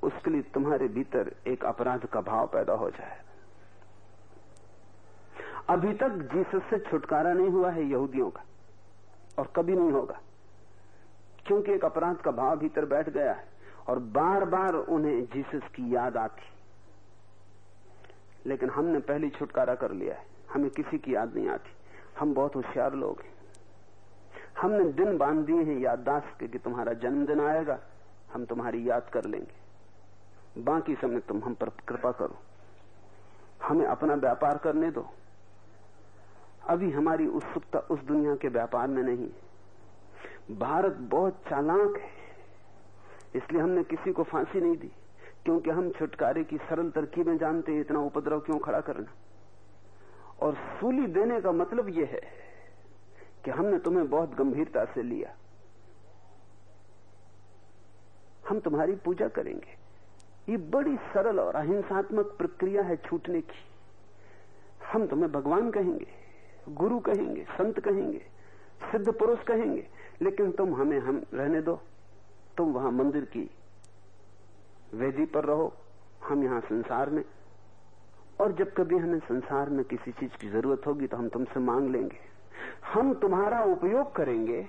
उसके लिए तुम्हारे भीतर एक अपराध का भाव पैदा हो जाए। अभी तक जीसस से छुटकारा नहीं हुआ है यहूदियों का, और कभी नहीं होगा, क्योंकि एक अपराध का भाव भीतर बैठ गया है, और बार बार उन्हें जीसस की याद आती। लेकिन हमने पहली छुटकारा कर लिया है, हमें किसी की याद नहीं आती। हम बहुत होशियार लोग हैं। हमने दिन बाँध दिए हैं याददाश्त के कि तुम्हारा जन्मदिन आएगा, हम तुम्हारी याद कर लेंगे। बाकी समय तुम हम पर कृपा करो। हमें अपना व्यापार करने दो। अभी हमारी उत्सुकता उस उस दुनिया के व्यापार में नहीं भारत बहुत चालाक है। इसलिए हमने किसी को फांसी नहीं दी, क्योंकि हम छुटकारे की सरल तरकीबें जानते हैं, इतना उपद्रव क्यों खड़ा करना? और सूली देने का मतलब यह है कि हमने तुम्हें बहुत गंभीरता से लिया। हम तुम्हारी पूजा करेंगे। ये बड़ी सरल और अहिंसात्मक प्रक्रिया है छूटने की। हम तुम्हें भगवान कहेंगे, गुरु कहेंगे, संत कहेंगे, सिद्ध पुरुष कहेंगे, लेकिन तुम हमें, हम रहने दो। तुम वहाँ मंदिर की वेदी पर रहो, हम यहाँ संसार में। और जब कभी हमें संसार में किसी चीज़ की ज़रूरत होगी तो हम तुमसे मांग लेंगे। हम तुम्हारा उपयोग करेंगे,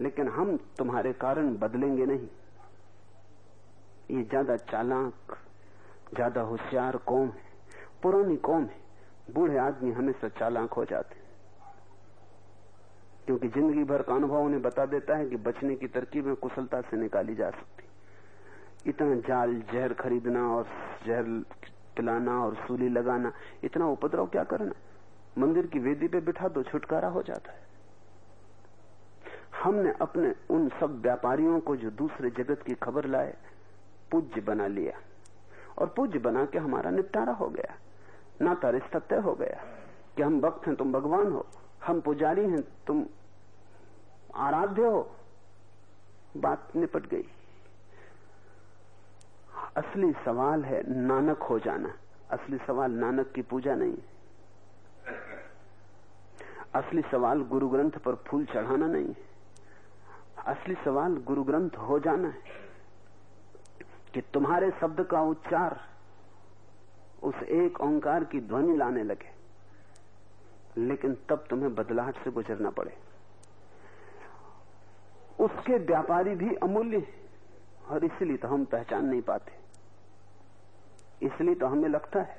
लेकिन हम तुम्हारे कारण बदलेंगे नहीं। ये ज़्यादा चालाक, ज़्यादा होशियार कौम है, पुरानी कौम है। बूढ़े आदमी हमेशा चालाक हो जाते हैं। क्योंकि ज़िंदगी भर का अनुभव उन्हें बता देता है कि बचने की तरकीबें कुशलता से निकाली जा सकती। इतना जाल जहर खरीदना और जहर पिलाना और सूली लगाना, इतना उपद्रव क्या करना? मंदिर की वेदी पे बिठा दो, छुटकारा हो जाता है। हमने अपने उन सब व्यापारियों को जो दूसरे जगत की खबर लाए, पूज्य बना लिया। और पूज्य बना के हमारा निपटारा हो गया। नाता रिश्ता तय हो गया कि हम भक्त हैं, तुम भगवान हो। हम पुजारी हैं, तुम आराध्य हो। बात निपट गई। असली सवाल है नानक हो जाना। असली सवाल नानक की पूजा नहीं। असली सवाल गुरु ग्रंथ पर फूल चढ़ाना नहीं। असली सवाल गुरु ग्रंथ हो जाना है कि तुम्हारे शब्द का उच्चार उस एक ओंकार की ध्वनि लाने लगे, लेकिन तब तुम्हें बदलाहट से गुजरना पड़े। उसके व्यापारी भी अमूल्य और इसलिए तो हम पहचान नहीं पाते। इसलिए तो हमें लगता है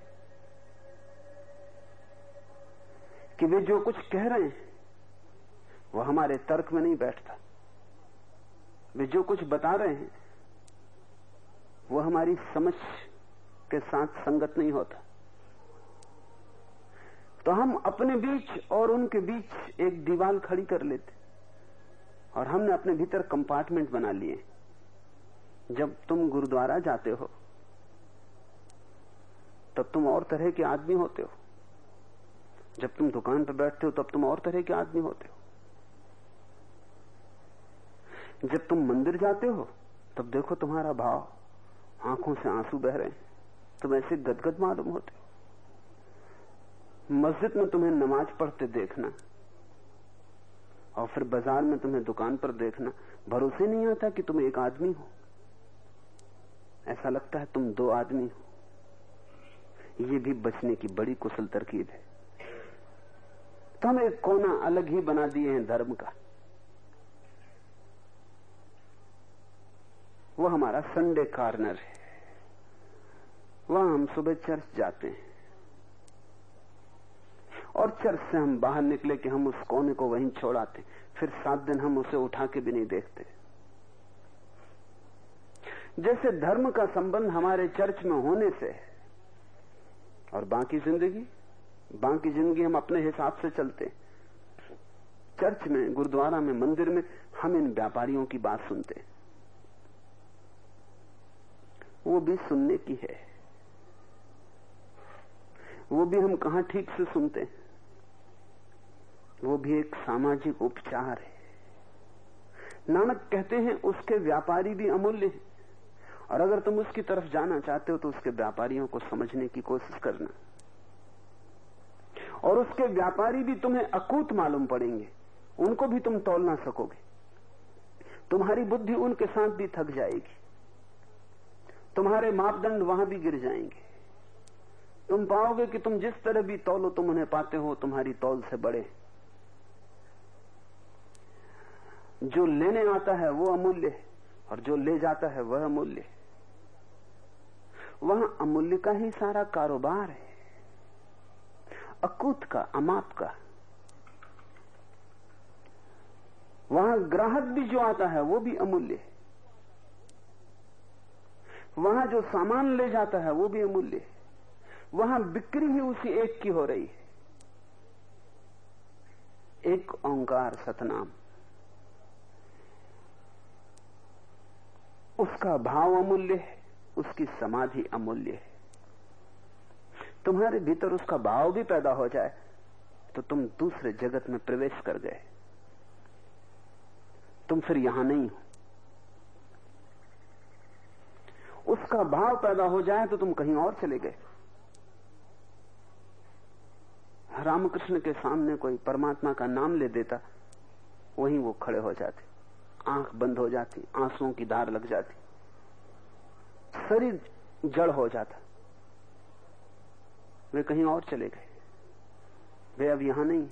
कि वे जो कुछ कह रहे हैं, वो हमारे तर्क में नहीं बैठता। वे जो कुछ बता रहे हैं, वो हमारी समझ के साथ संगत नहीं होता। तो हम अपने बीच और उनके बीच एक दीवार खड़ी कर लेते, और हमने अपने भीतर कंपार्टमेंट बना लिए। जब तुम गुरुद्वारा जाते हो, तब तुम और तरह के आदमी होते हो। जब तुम दुकान पर बैठते हो, तब तुम और तरह के आदमी होते हो। जब तुम मंदिर जाते हो, तब देखो तुम्हारा भाव, आँखों से आँसू बह रहे हैं। तुम ऐसे गदगद मालूम होते हो। मस्जिद में तुम्हें नमाज़ पढ़ते देखना, और फिर बाज़ार में तुम्हें दुकान पर देखना। भरोसे नहीं आता कि तुम एक आदमी हो। ऐसा लगता है तुम दो आदमी हो। ये भी बचने की बड़ी कुशल तरकीब है। तो हम एक कोना अलग ही बना दिए हैं धर्म का। वो हमारा संडे कार्नर है। वहाँ हम सुबह चर्च जाते हैं। और चर्च से हम बाहर निकले कि हम उस कोने को वहीं छोड़ाते फिर सात दिन हम उसे उठा के भी नहीं देखते। जैसे धर्म का संबंध हमारे चर्च में होने से है। और बाकी ज़िंदगी? बाकी ज़िंदगी हम अपने हिसाब से चलते चर्च में, गुरुद्वारा में, मंदिर में हम इन व्यापारियों की बात सुनते वो भी सुनने की है। वो भी हम कहा ठीक से सुनते हैं। वो भी एक सामाजिक उपचार है। नानक कहते हैं, उसके व्यापारी भी अमूल्य हैं। और अगर तुम उसकी तरफ़ जाना चाहते हो तो उसके व्यापारियों को समझने की कोशिश करना। और उसके व्यापारी भी तुम्हें अकूत मालूम पड़ेंगे। उनको भी तुम तोल ना सकोगे। तुम्हारी बुद्धि उनके साथ भी थक जाएगी। तुम्हारे मापदंड वहाँ भी गिर जाएँगे। तुम पाओगे कि तुम जिस तरह भी तौलो तुम उन्हें पाते हो तुम्हारी तौल से बड़े। जो लेने आता है वो अमूल्य है, और जो ले जाता है वह अमूल्य वहाँ अमूल्य का ही सारा कारोबार है। अकूत का, अमाप का। वहाँ ग्राहक भी जो आता है, वो भी अमूल्य है। वहाँ जो सामान ले जाता है, वो भी अमूल्य है। वहाँ बिक्री ही उसी एक की हो रही है। एक ओंकार सतनाम। उसका भाव अमूल्य है। उसकी समाधि अमूल्य है। तुम्हारे भीतर उसका भाव भी पैदा हो जाए तो तुम दूसरे जगत में प्रवेश कर गए। तुम फिर यहाँ नहीं हो। उसका भाव पैदा हो जाए तो तुम कहीं और चले गए। रामकृष्ण के सामने कोई परमात्मा का नाम ले देता, वहीं वो खड़े हो जाते। आँख बंद हो जाती, आंसुओं की धार लग जाती। शरीर जड़ हो जाता। वे कहीं और चले गए। वे अब यहाँ नहीं।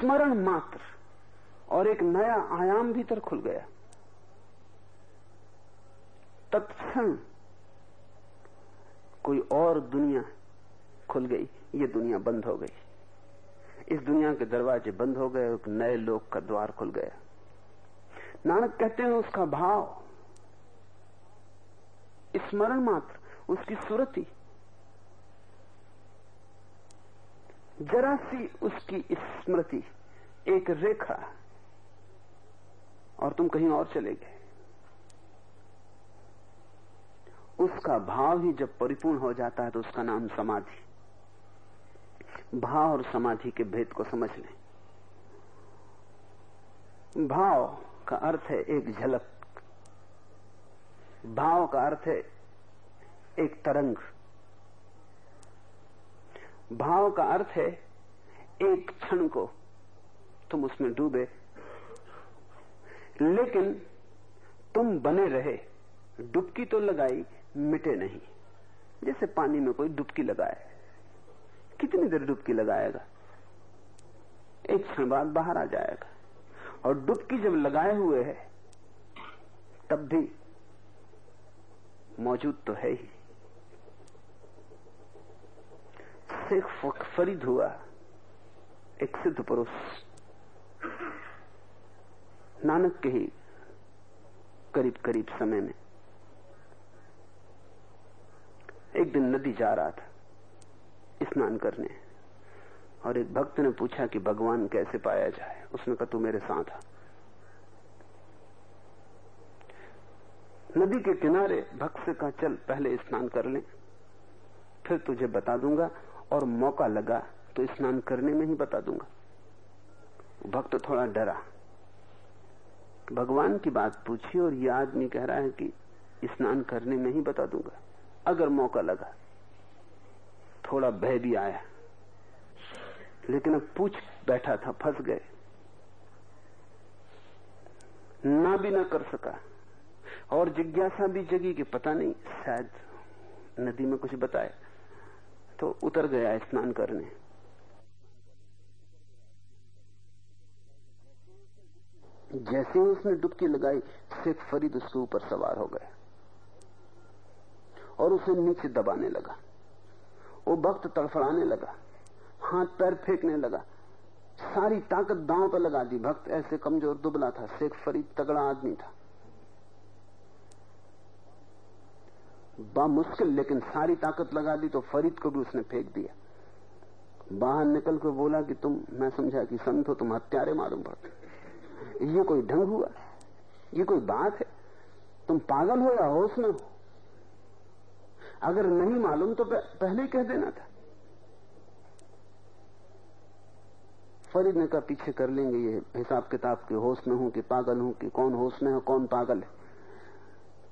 स्मरण मात्र और एक नया आयाम भीतर खुल गया। तत्क्षण कोई और दुनिया खुल गई, ये दुनिया बंद हो गई। इस दुनिया के दरवाजे बंद हो गए एक नए लोक का द्वार खुल गया। नानक कहते हैं उसका भाव, स्मरण मात्र, उसकी सुरति। जरा सी उसकी स्मृति, एक रेखा, और तुम कहीं और चले गए। उसका भाव ही जब परिपूर्ण हो जाता है तो उसका नाम समाधि। भाव और समाधि के भेद को समझ लें। भाव का अर्थ है एक झलक। भाव का अर्थ है एक तरंग। भाव का अर्थ है एक क्षण को तुम उसमें डूबे। लेकिन तुम बने रहे, डुबकी तो लगाई, मिटे नहीं। जैसे पानी में कोई डुबकी लगाए। कितनी देर डुबकी लगाएगा? एक क्षण बाद बाहर आ जाएगा। और डुबकी जब लगाए हुए है, तब भी मौजूद तो है ही। शेख फरीद हुआ, एक सिद्ध पुरुष। नानक के ही करीब करीब समय में एक दिन नदी जा रहा था, स्नान करने, और एक भक्त ने पूछा कि भगवान कैसे पाया जाए। उसने कहा, तू मेरे साथ आ. नदी के किनारे भक्त से कहा, चल, पहले स्नान कर ले, फिर तुझे बता दूँगा, और मौका लगा तो स्नान करने में ही बता दूँगा. भक्त थोड़ा डरा। भगवान की बात पूछी और यह आदमी कह रहा है कि स्नान करने में ही बता दूँगा, अगर मौका लगा। थोड़ा भय भी आया, लेकिन अब पूछ बैठा था, फंस गए। ना भी ना कर सका। और जिज्ञासा भी जगी कि पता नहीं, शायद नदी में कुछ बताए तो उतर गया स्नान करने। जैसे ही उसने डुबकी लगाई, शेख फरीद उसके ऊपर सवार हो गए। और उसे नीचे दबाने लगा। वो भक्त तड़फड़ाने लगा। हाथ पैर फेंकने लगा। सारी ताकत दांव पर लगा दी। भक्त ऐसे कमज़ोर, दुबला था। शेख फरीद तगड़ा आदमी था। बा मुश्किल लेकिन सारी ताकत लगा दी तो फरीद को भी उसने फेंक दिया। बाहर निकल कर बोला कि तुम, मैं समझा कि संत हो, तुम हत्यारे मालूम पड़ते। ये कोई ढंग हुआ? ये कोई बात है? तुम पागल हो या होश में हो? अगर नहीं मालूम तो पहले ही कह देना था। फरीद ने कहा पीछे कर लेंगे ये हिसाब किताब के होश में हूँ कि पागल हूँ कि कौन होश में है, कौन पागल है।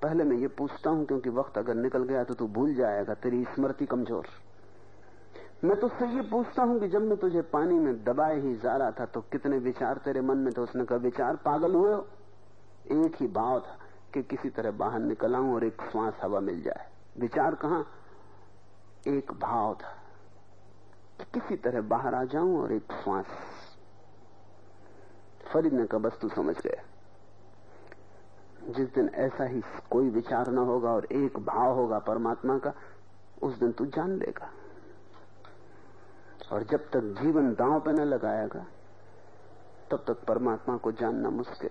पहले मैं ये पूछता हूँ, क्योंकि वक्त अगर निकल गया तो तू भूल जाएगा, तेरी स्मृति कमज़ोर। मैं तुझसे ये पूछता हूँ कि जब मैं तुझे पानी में दबाए ही जा रहा था तो कितने विचार तेरे मन में थे? उसने कहा, विचार पागल हुए एक ही भाव था कि किसी तरह बाहर निकल और एक श्वास हवा मिल जाए। विचार कहा? एक भाव था। कि किसी तरह बाहर आ जाऊँ और एक श्वास फरीद ने कहा बस तू समझ गया। जिस दिन ऐसा ही कोई विचार न होगा और एक भाव होगा परमात्मा का, उस दिन तू जान लेगा। और जब तक जीवन दांव पे न लगाएगा, तब तक परमात्मा को जानना मुश्किल।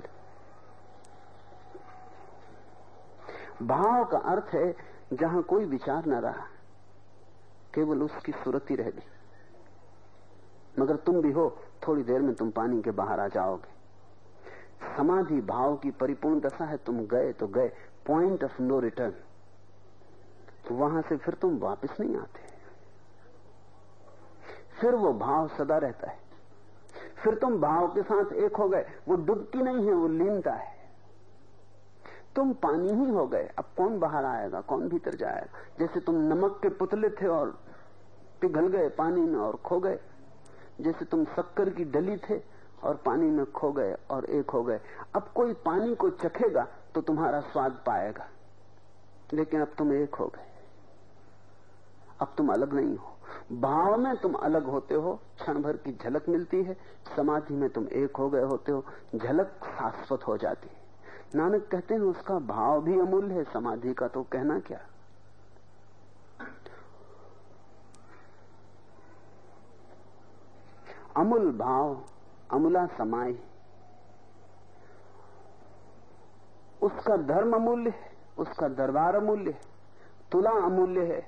भाव का अर्थ है, जहाँ कोई विचार न रहा, केवल उसकी सूरत ही रह गई। मगर तुम भी हो, थोड़ी देर में तुम पानी के बाहर आ जाओगे। समाधि भाव की परिपूर्ण दशा है, तुम गए तो गए। पॉइंट ऑफ़ नो रिटर्न वहाँ से फिर तुम वापस नहीं आते। फिर वो भाव सदा रहता है। फिर तुम भाव के साथ एक हो गए, वो डुबकी नहीं है, वो लीनता है। तुम पानी ही हो गए, अब कौन बाहर आएगा, कौन भीतर जाएगा? जैसे तुम नमक के पुतले थे और पिघल गए पानी में और खो गए जैसे तुम शक्कर की डली थे और पानी में खो गए और एक हो गए। अब कोई पानी को चखेगा तो तुम्हारा स्वाद पाएगा। लेकिन अब तुम एक हो गए। अब तुम अलग नहीं हो। भाव में तुम अलग होते हो, क्षण भर की झलक मिलती है, समाधि में तुम एक हो गए होते हो, झलक शाश्वत हो जाती है। नानक कहते हैं, उसका भाव भी अमूल्य है, समाधि का तो कहना क्या? अमूल भाव, अमूला समाय। उसका धर्म अमूल्य है, उसका दरबार अमूल्य है, तुला अमूल्य है,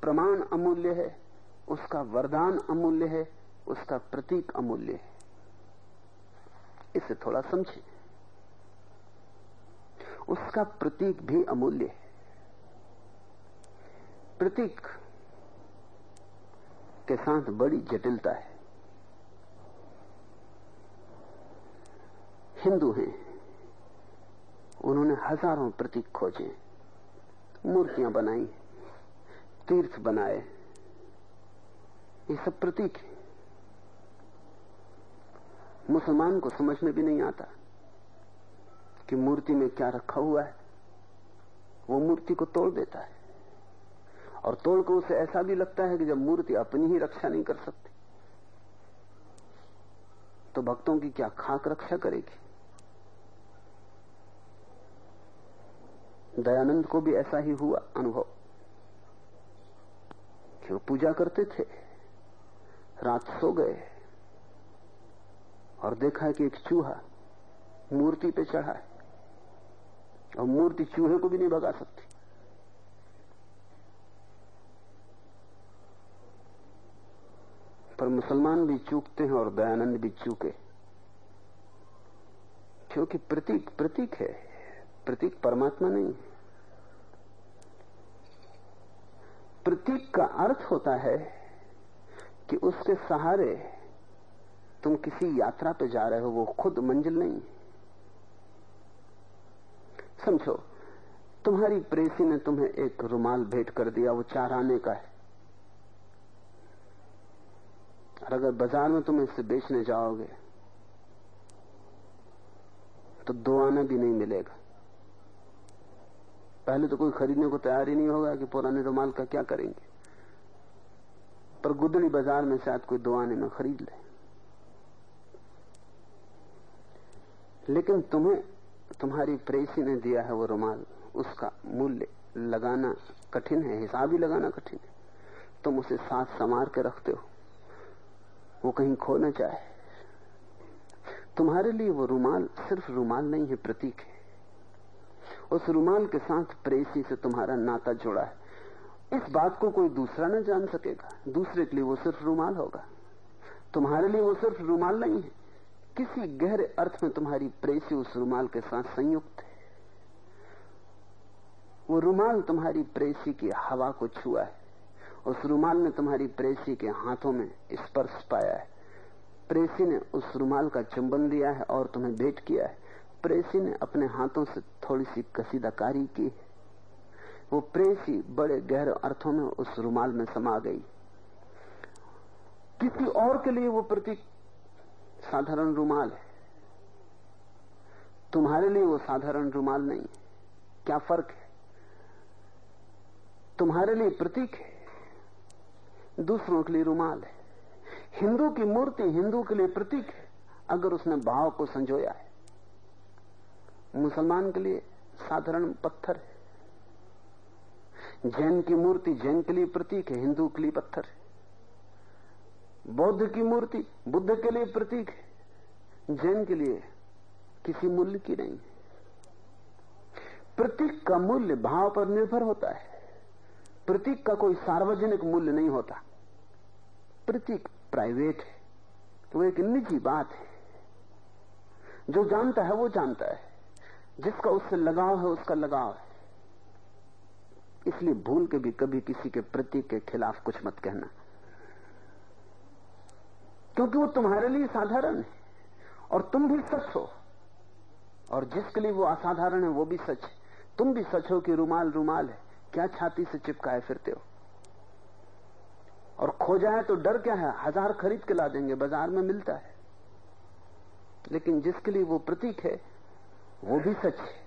प्रमाण अमूल्य है, उसका वरदान अमूल्य है, उसका प्रतीक अमूल्य है। इसे थोड़ा समझे उसका प्रतीक भी अमूल्य है। प्रतीक के साथ बड़ी जटिलता है। हिंदू हैं। उन्होंने हज़ारों प्रतीक खोजे, मूर्तियाँ बनाई, तीर्थ बनाए। ये सब प्रतीक है। मुसलमान को समझ में भी नहीं आता कि मूर्ति में क्या रखा हुआ है। वो मूर्ति को तोड़ देता है। और तोड़कर उसे ऐसा भी लगता है कि जब मूर्ति अपनी ही रक्षा नहीं कर सकती तो भक्तों की क्या खाक रक्षा करेगी? दयानंद को भी ऐसा ही हुआ अनुभव। कि वो पूजा करते थे? रात सो गए और देखा कि एक चूहा मूर्ति पे चढ़ा है और मूर्ति चूहे को भी नहीं भगा सकती। पर मुसलमान भी चूकते हैं और दयानंद भी चूके। क्योंकि प्रतीक प्रतीक है। प्रतीक परमात्मा नहीं है। प्रतीक का अर्थ होता है कि उसके सहारे तुम किसी यात्रा पे जा रहे हो, वो खुद मंजिल नहीं समझो, तुम्हारी प्रेसी ने तुम्हें एक रुमाल भेंट कर दिया, वो चार आने का है। और अगर बाज़ार में तुम इसे बेचने जाओगे तो दो आना भी नहीं मिलेगा। पहले तो कोई खरीदने को तैयार ही नहीं होगा कि पुराने रुमाल का क्या करेंगे। पर गुदड़ी बाज़ार में शायद कोई दो आने में खरीद ले। लेकिन तुम्हें, तुम्हारी प्रेसी ने दिया है वो रुमाल। उसका मूल्य लगाना कठिन है, हिसाब ही लगाना कठिन है। तुम उसे साथ संवार के रखते हो। वो कहीं खो न चाहे तुम्हारे लिए वो रुमाल सिर्फ़ रुमाल नहीं है, प्रतीक है। उस रुमाल के साथ प्रेसी से तुम्हारा नाता जुड़ा है। इस बात को कोई दूसरा न जान सकेगा। दूसरे के लिए वो सिर्फ़ रुमाल होगा। तुम्हारे लिए वो सिर्फ़ रुमाल नहीं है। किसी गहरे अर्थ में तुम्हारी प्रेसी उस रुमाल के साथ संयुक्त है। वो रुमाल तुम्हारी प्रेसी की हवा को छुआ है। उस रुमाल ने तुम्हारी प्रेसी के हाथों में स्पर्श पाया है। प्रेसी ने उस रुमाल का चुंबन लिया है और तुम्हें भेंट किया है। प्रेसी ने अपने हाथों से थोड़ी सी कसीदाकारी की। वो प्रेसी बड़े गहरे अर्थों में उस रुमाल में समा गई। किसी और के लिए वो प्रतीक साधारण रुमाल है। तुम्हारे लिए वो साधारण रुमाल नहीं है। क्या फ़र्क है? तुम्हारे लिए प्रतीक है। दूसरों के लिए रुमाल है। हिंदू की मूर्ति हिंदू के लिए प्रतीक है, अगर उसने भाव को संजोया है। मुसलमान के लिए साधारण पत्थर है। जैन की मूर्ति जैन के लिए प्रतीक है, हिंदू के लिए पत्थर है। बौद्ध की मूर्ति बुद्ध के लिए प्रतीक है। जैन के लिए किसी मूल्य की नहीं है। प्रतीक का मूल्य भाव पर निर्भर होता है। प्रतीक का कोई सार्वजनिक मूल्य नहीं होता। प्रतीक प्राइवेट है तो एक निजी बात है। जो जानता है, वो जानता है। जिसका उससे लगाव है, उसका लगाव है। इसलिए भूल के भी कभी किसी के प्रतीक के खिलाफ कुछ मत कहना। क्योंकि वो तुम्हारे लिए साधारण है, और तुम भी सच हो। और जिसके लिए वो असाधारण है, वो भी सच है। तुम भी सच हो कि रुमाल रुमाल है। क्या छाती से चिपकाए फिरते हो? और खो जाए तो डर क्या है? हज़ार खरीद के ला देंगे, बाज़ार में मिलता है। लेकिन जिसके लिए वो प्रतीक है वो भी सच है।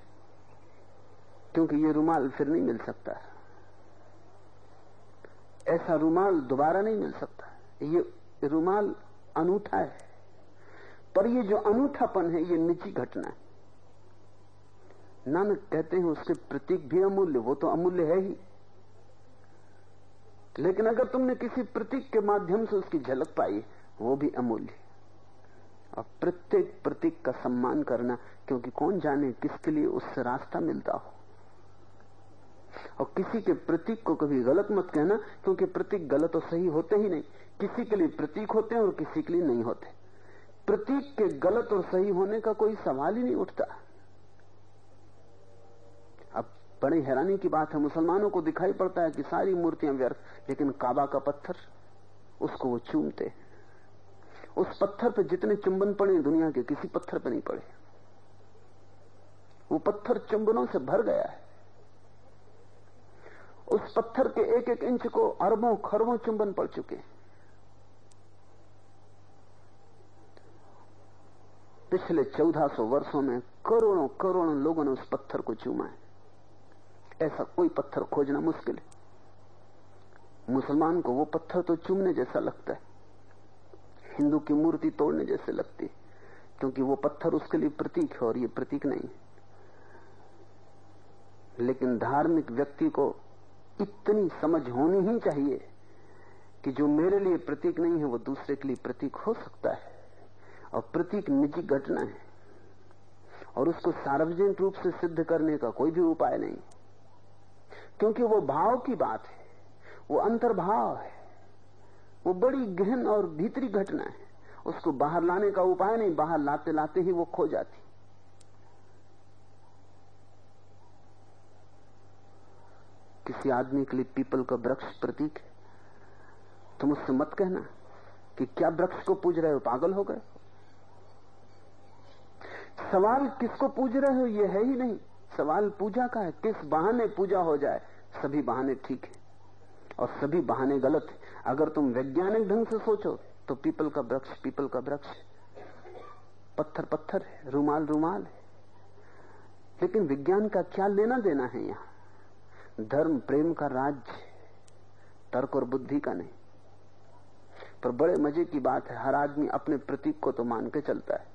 क्योंकि ये रुमाल फिर नहीं मिल सकता। ऐसा रुमाल दोबारा नहीं मिल सकता। ये रुमाल अनूठा है। पर ये जो अनूठापन है, ये निजी घटना है। नानक कहते हैं, उसके प्रतीक भी अमूल्य, वो तो अमूल्य है ही। लेकिन अगर तुमने किसी प्रतीक के माध्यम से उसकी झलक पाई, वो भी अमूल्य और प्रत्येक प्रतीक का सम्मान करना, क्योंकि कौन जाने किसके लिए उससे रास्ता मिलता हो। और किसी के प्रतीक को कभी गलत मत कहना, क्योंकि प्रतीक गलत और सही होते ही नहीं। किसी के लिए प्रतीक होते हैं और किसी के लिए नहीं होते। प्रतीक के गलत और सही होने का कोई सवाल ही नहीं उठता। अब बड़ी हैरानी की बात है, मुसलमानों को दिखाई पड़ता है कि सारी मूर्तियाँ व्यर्थ, लेकिन काबा का पत्थर, उसको वो चूमते उस पत्थर पे जितने चुंबन पड़े दुनिया के, किसी पत्थर पे नहीं पड़े। वो पत्थर चुंबनों से भर गया है। उस पत्थर के एक एक इंच को अरबों, खरबों चुंबन पड़ चुके पिछले चौदह सौ वर्षों में करोड़ों करोड़ों लोगों ने उस पत्थर को चूमा है। ऐसा कोई पत्थर खोजना मुश्किल है। मुसलमान को वो पत्थर तो चूमने जैसा लगता है। हिंदू की मूर्ति तोड़ने जैसे लगती, क्योंकि वो पत्थर उसके लिए प्रतीक है और ये प्रतीक नहीं लेकिन धार्मिक व्यक्ति को इतनी समझ होनी ही चाहिए कि जो मेरे लिए प्रतीक नहीं है, वो दूसरे के लिए प्रतीक हो सकता है। और प्रतीक निजी घटना है। और उसको सार्वजनिक रूप से सिद्ध करने का कोई भी उपाय नहीं। क्योंकि वो भाव की बात है, वो अंतर्भाव है। वो बड़ी गहन और भीतरी घटना है। उसको बाहर लाने का उपाय नहीं, बाहर लाते लाते ही वो खो जाती। किसी आदमी के लिए पीपल का वृक्ष प्रतीक है। तुम उससे मत कहना कि क्या वृक्ष को पूज रहे हो, पागल हो गए? सवाल किसको पूज रहे हो ये है ही नहीं। सवाल पूजा का है, किस बहाने पूजा हो जाए, सभी बहाने ठीक है और सभी बहाने गलत है। अगर तुम वैज्ञानिक ढंग से सोचो तो पीपल का वृक्ष, पीपल का वृक्ष। पत्थर पत्थर है, रूमाल रूमाल है। लेकिन विज्ञान का क्या लेना देना है यहाँ। धर्म, प्रेम का राज्य तर्क और बुद्धि का नहीं। पर बड़े मज़े की बात है, हर आदमी अपने प्रतीक को तो मान के चलता है।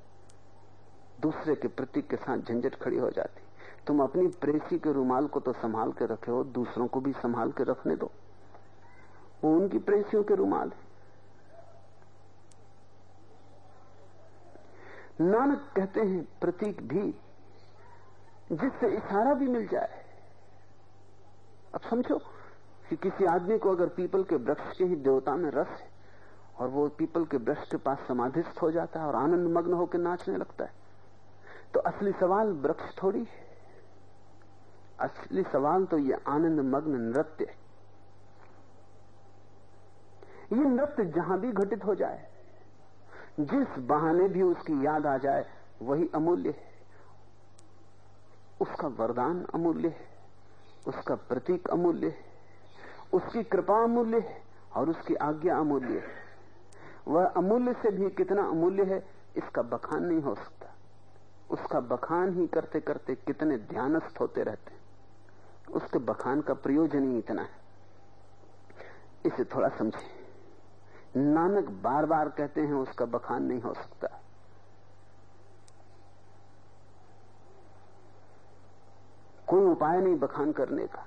दूसरे के प्रतीक के साथ झंझट खड़ी हो जाती। तुम अपनी प्रेसी के रुमाल को तो संभाल के रखे हो, दूसरों को भी संभाल के रखने दो। वो उनकी प्रेसियों के रुमाल है। नानक कहते हैं, प्रतीक भी, जिससे इशारा भी मिल जाए। अब समझो कि किसी आदमी को अगर पीपल के वृक्ष के ही देवता में रस है, और वो पीपल के वृक्ष के पास समाधिस्थ हो जाता है और आनंद मग्न होकर नाचने लगता है तो असली सवाल वृक्ष थोड़ी है। असली सवाल तो ये आनंद मग्न नृत्य है। ये नृत्य जहाँ भी घटित हो जाए, जिस बहाने भी उसकी याद आ जाए, वही अमूल्य है। उसका वरदान अमूल्य है, उसका प्रतीक अमूल्य है, उसकी कृपा अमूल्य है और उसकी आज्ञा अमूल्य है। वह अमूल्य से भी कितना अमूल्य है, इसका बखान नहीं हो सकता। उसका बखान ही करते करते कितने ध्यानस्थ होते रहते उसके बखान का प्रयोजन ही इतना है। इसे थोड़ा समझे। नानक बार बार कहते हैं, उसका बखान नहीं हो सकता। कोई उपाय नहीं बखान करने का।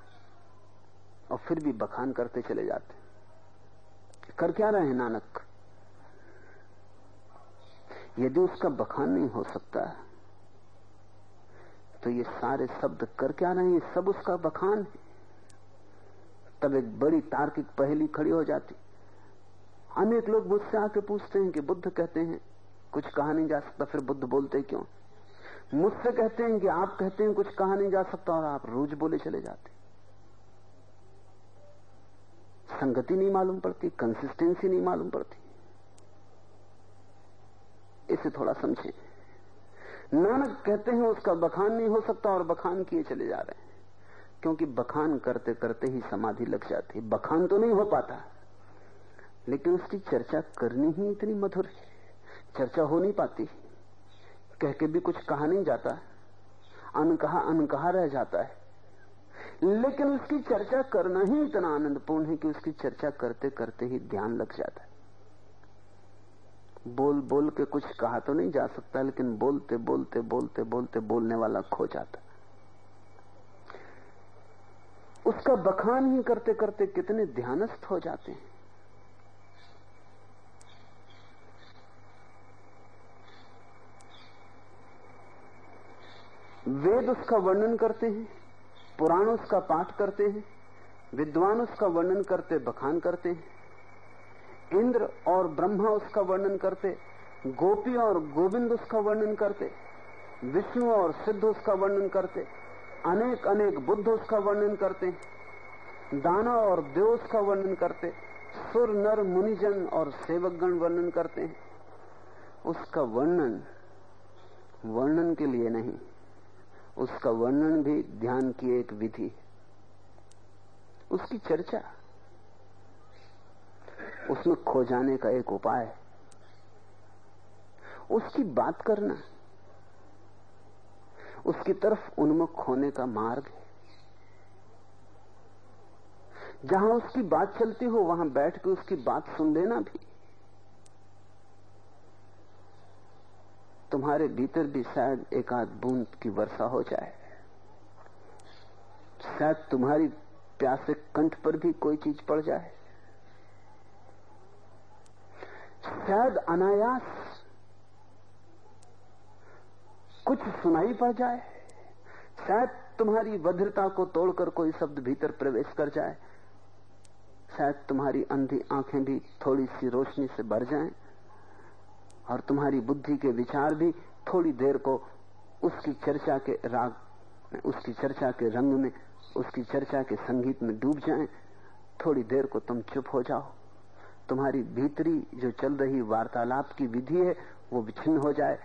और फिर भी बखान करते चले जाते कर क्या रहे हैं नानक? यदि उसका बखान नहीं हो सकता तो ये सारे शब्द कर क्या रहे हैं? सब उसका बखान है। तब एक बड़ी तार्किक पहली खड़ी हो जाती। अनेक लोग मुझसे आके पूछते हैं कि बुद्ध कहते हैं, कुछ कहा नहीं जा सकता, फिर बुद्ध बोलते क्यों? मुझसे कहते हैं कि आप कहते हैं, कुछ कहा नहीं जा सकता और आप रोज बोले चले जाते संगति नहीं मालूम पड़ती कंसिस्टेंसी नहीं मालूम पड़ती। इसे थोड़ा समझें। नानक कहते हैं, उसका बखान नहीं हो सकता और बखान किए चले जा रहे हैं। क्योंकि बखान करते करते ही समाधि लग जाती बखान तो नहीं हो पाता। लेकिन उसकी चर्चा करनी ही इतनी मधुर है। चर्चा हो नहीं पाती। कह के भी कुछ कहा नहीं जाता। अन अनकहा अनकहा रह जाता है। लेकिन उसकी चर्चा करना ही इतना आनंदपूर्ण है कि उसकी चर्चा करते करते ही ध्यान लग जाता है। बोल बोल के कुछ कहा तो नहीं जा सकता, लेकिन बोलते बोलते बोलते बोलते बोलने वाला खो जाता। उसका बखान ही करते करते कितने ध्यानस्थ हो जाते हैं। वेद उसका वर्णन करते हैं, पुराण उसका पाठ करते हैं, विद्वान उसका वर्णन करते, बखान करते हैं। इंद्र और ब्रह्मा उसका वर्णन करते, गोपी और गोविंद उसका वर्णन करते, विष्णु और सिद्ध उसका वर्णन करते अनेक अनेक बुद्ध उसका वर्णन करते, दाना और देव उसका वर्णन करते, सुर, नर, मुनिजन और सेवकगण वर्णन करते हैं। उसका वर्णन वर्णन के लिए नहीं। उसका वर्णन भी ध्यान की एक विधि उसकी चर्चा, उसमें खो जाने का एक उपाय उसकी बात करना, उसकी तरफ़ उन्मुख होने का मार्ग है। जहाँ उसकी बात चलती हो, वहाँ बैठ के उसकी बात सुन लेना भी। तुम्हारे भीतर भी शायद एक आध बूंद की वर्षा हो जाए। शायद तुम्हारी प्यासे कंठ पर भी कोई चीज़ पड़ जाए। शायद अनायास कुछ सुनाई पड़ जाए। शायद तुम्हारी वध्रता को तोड़कर कोई शब्द भीतर प्रवेश कर जाए। शायद तुम्हारी अंधी आँखें भी थोड़ी सी रोशनी से भर जाएँ। और तुम्हारी बुद्धि के विचार भी थोड़ी देर को उसकी चर्चा के राग, उसकी चर्चा के रंग में, उसकी चर्चा के संगीत में डूब जाएँ। थोड़ी देर को तुम चुप हो जाओ। तुम्हारी भीतरी जो चल रही वार्तालाप की विधि है, वो विच्छिन्न हो जाए।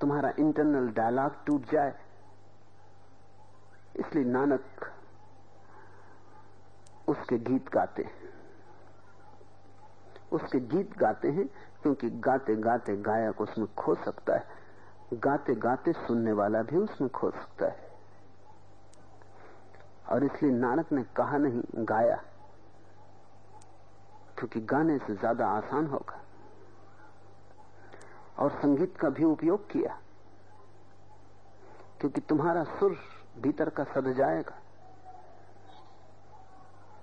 तुम्हारा इंटरनल डायलॉग टूट जाए। इसलिए नानक उसके गीत गाते हैं। उसके गीत गाते हैं क्योंकि गाते गाते गायक उसमें खो सकता है। गाते गाते सुनने वाला भी उसमें खो सकता है। और इसलिए नानक ने कहा नहीं, गाया। क्योंकि गाने से ज़्यादा आसान होगा। और संगीत का भी उपयोग किया। क्योंकि तुम्हारा सुर भीतर का सद जाएगा।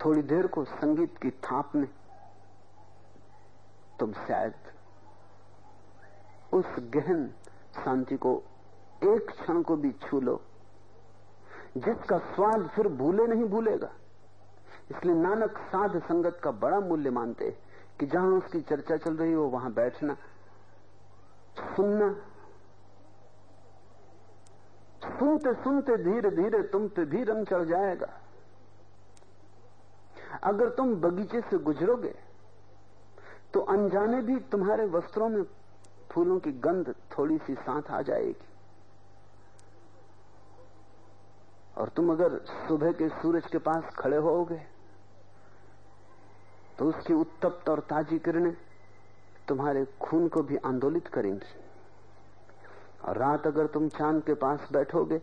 थोड़ी देर को संगीत की थाप ने तुम शायद उस गहन शांति को एक क्षण को भी छू लो, जिसका स्वाद फिर भूले नहीं भूलेगा। इसलिए नानक साध संगत का बड़ा मूल्य मानते हैं कि जहाँ उसकी चर्चा चल रही हो, वहाँ बैठना, सुनना, सुनते सुनते धीरे धीरे तुम पे भी रंग चढ़ जाएगा। अगर तुम बगीचे से गुजरोगे तो अनजाने भी तुम्हारे वस्त्रों में फूलों की गंध थोड़ी सी साथ आ जाएगी। और तुम अगर सुबह के सूरज के पास खड़े होगे तो उसकी उत्तप्त और ताजी किरणें तुम्हारे खून को भी आंदोलित करेंगी। और रात अगर तुम चाँद के पास बैठोगे,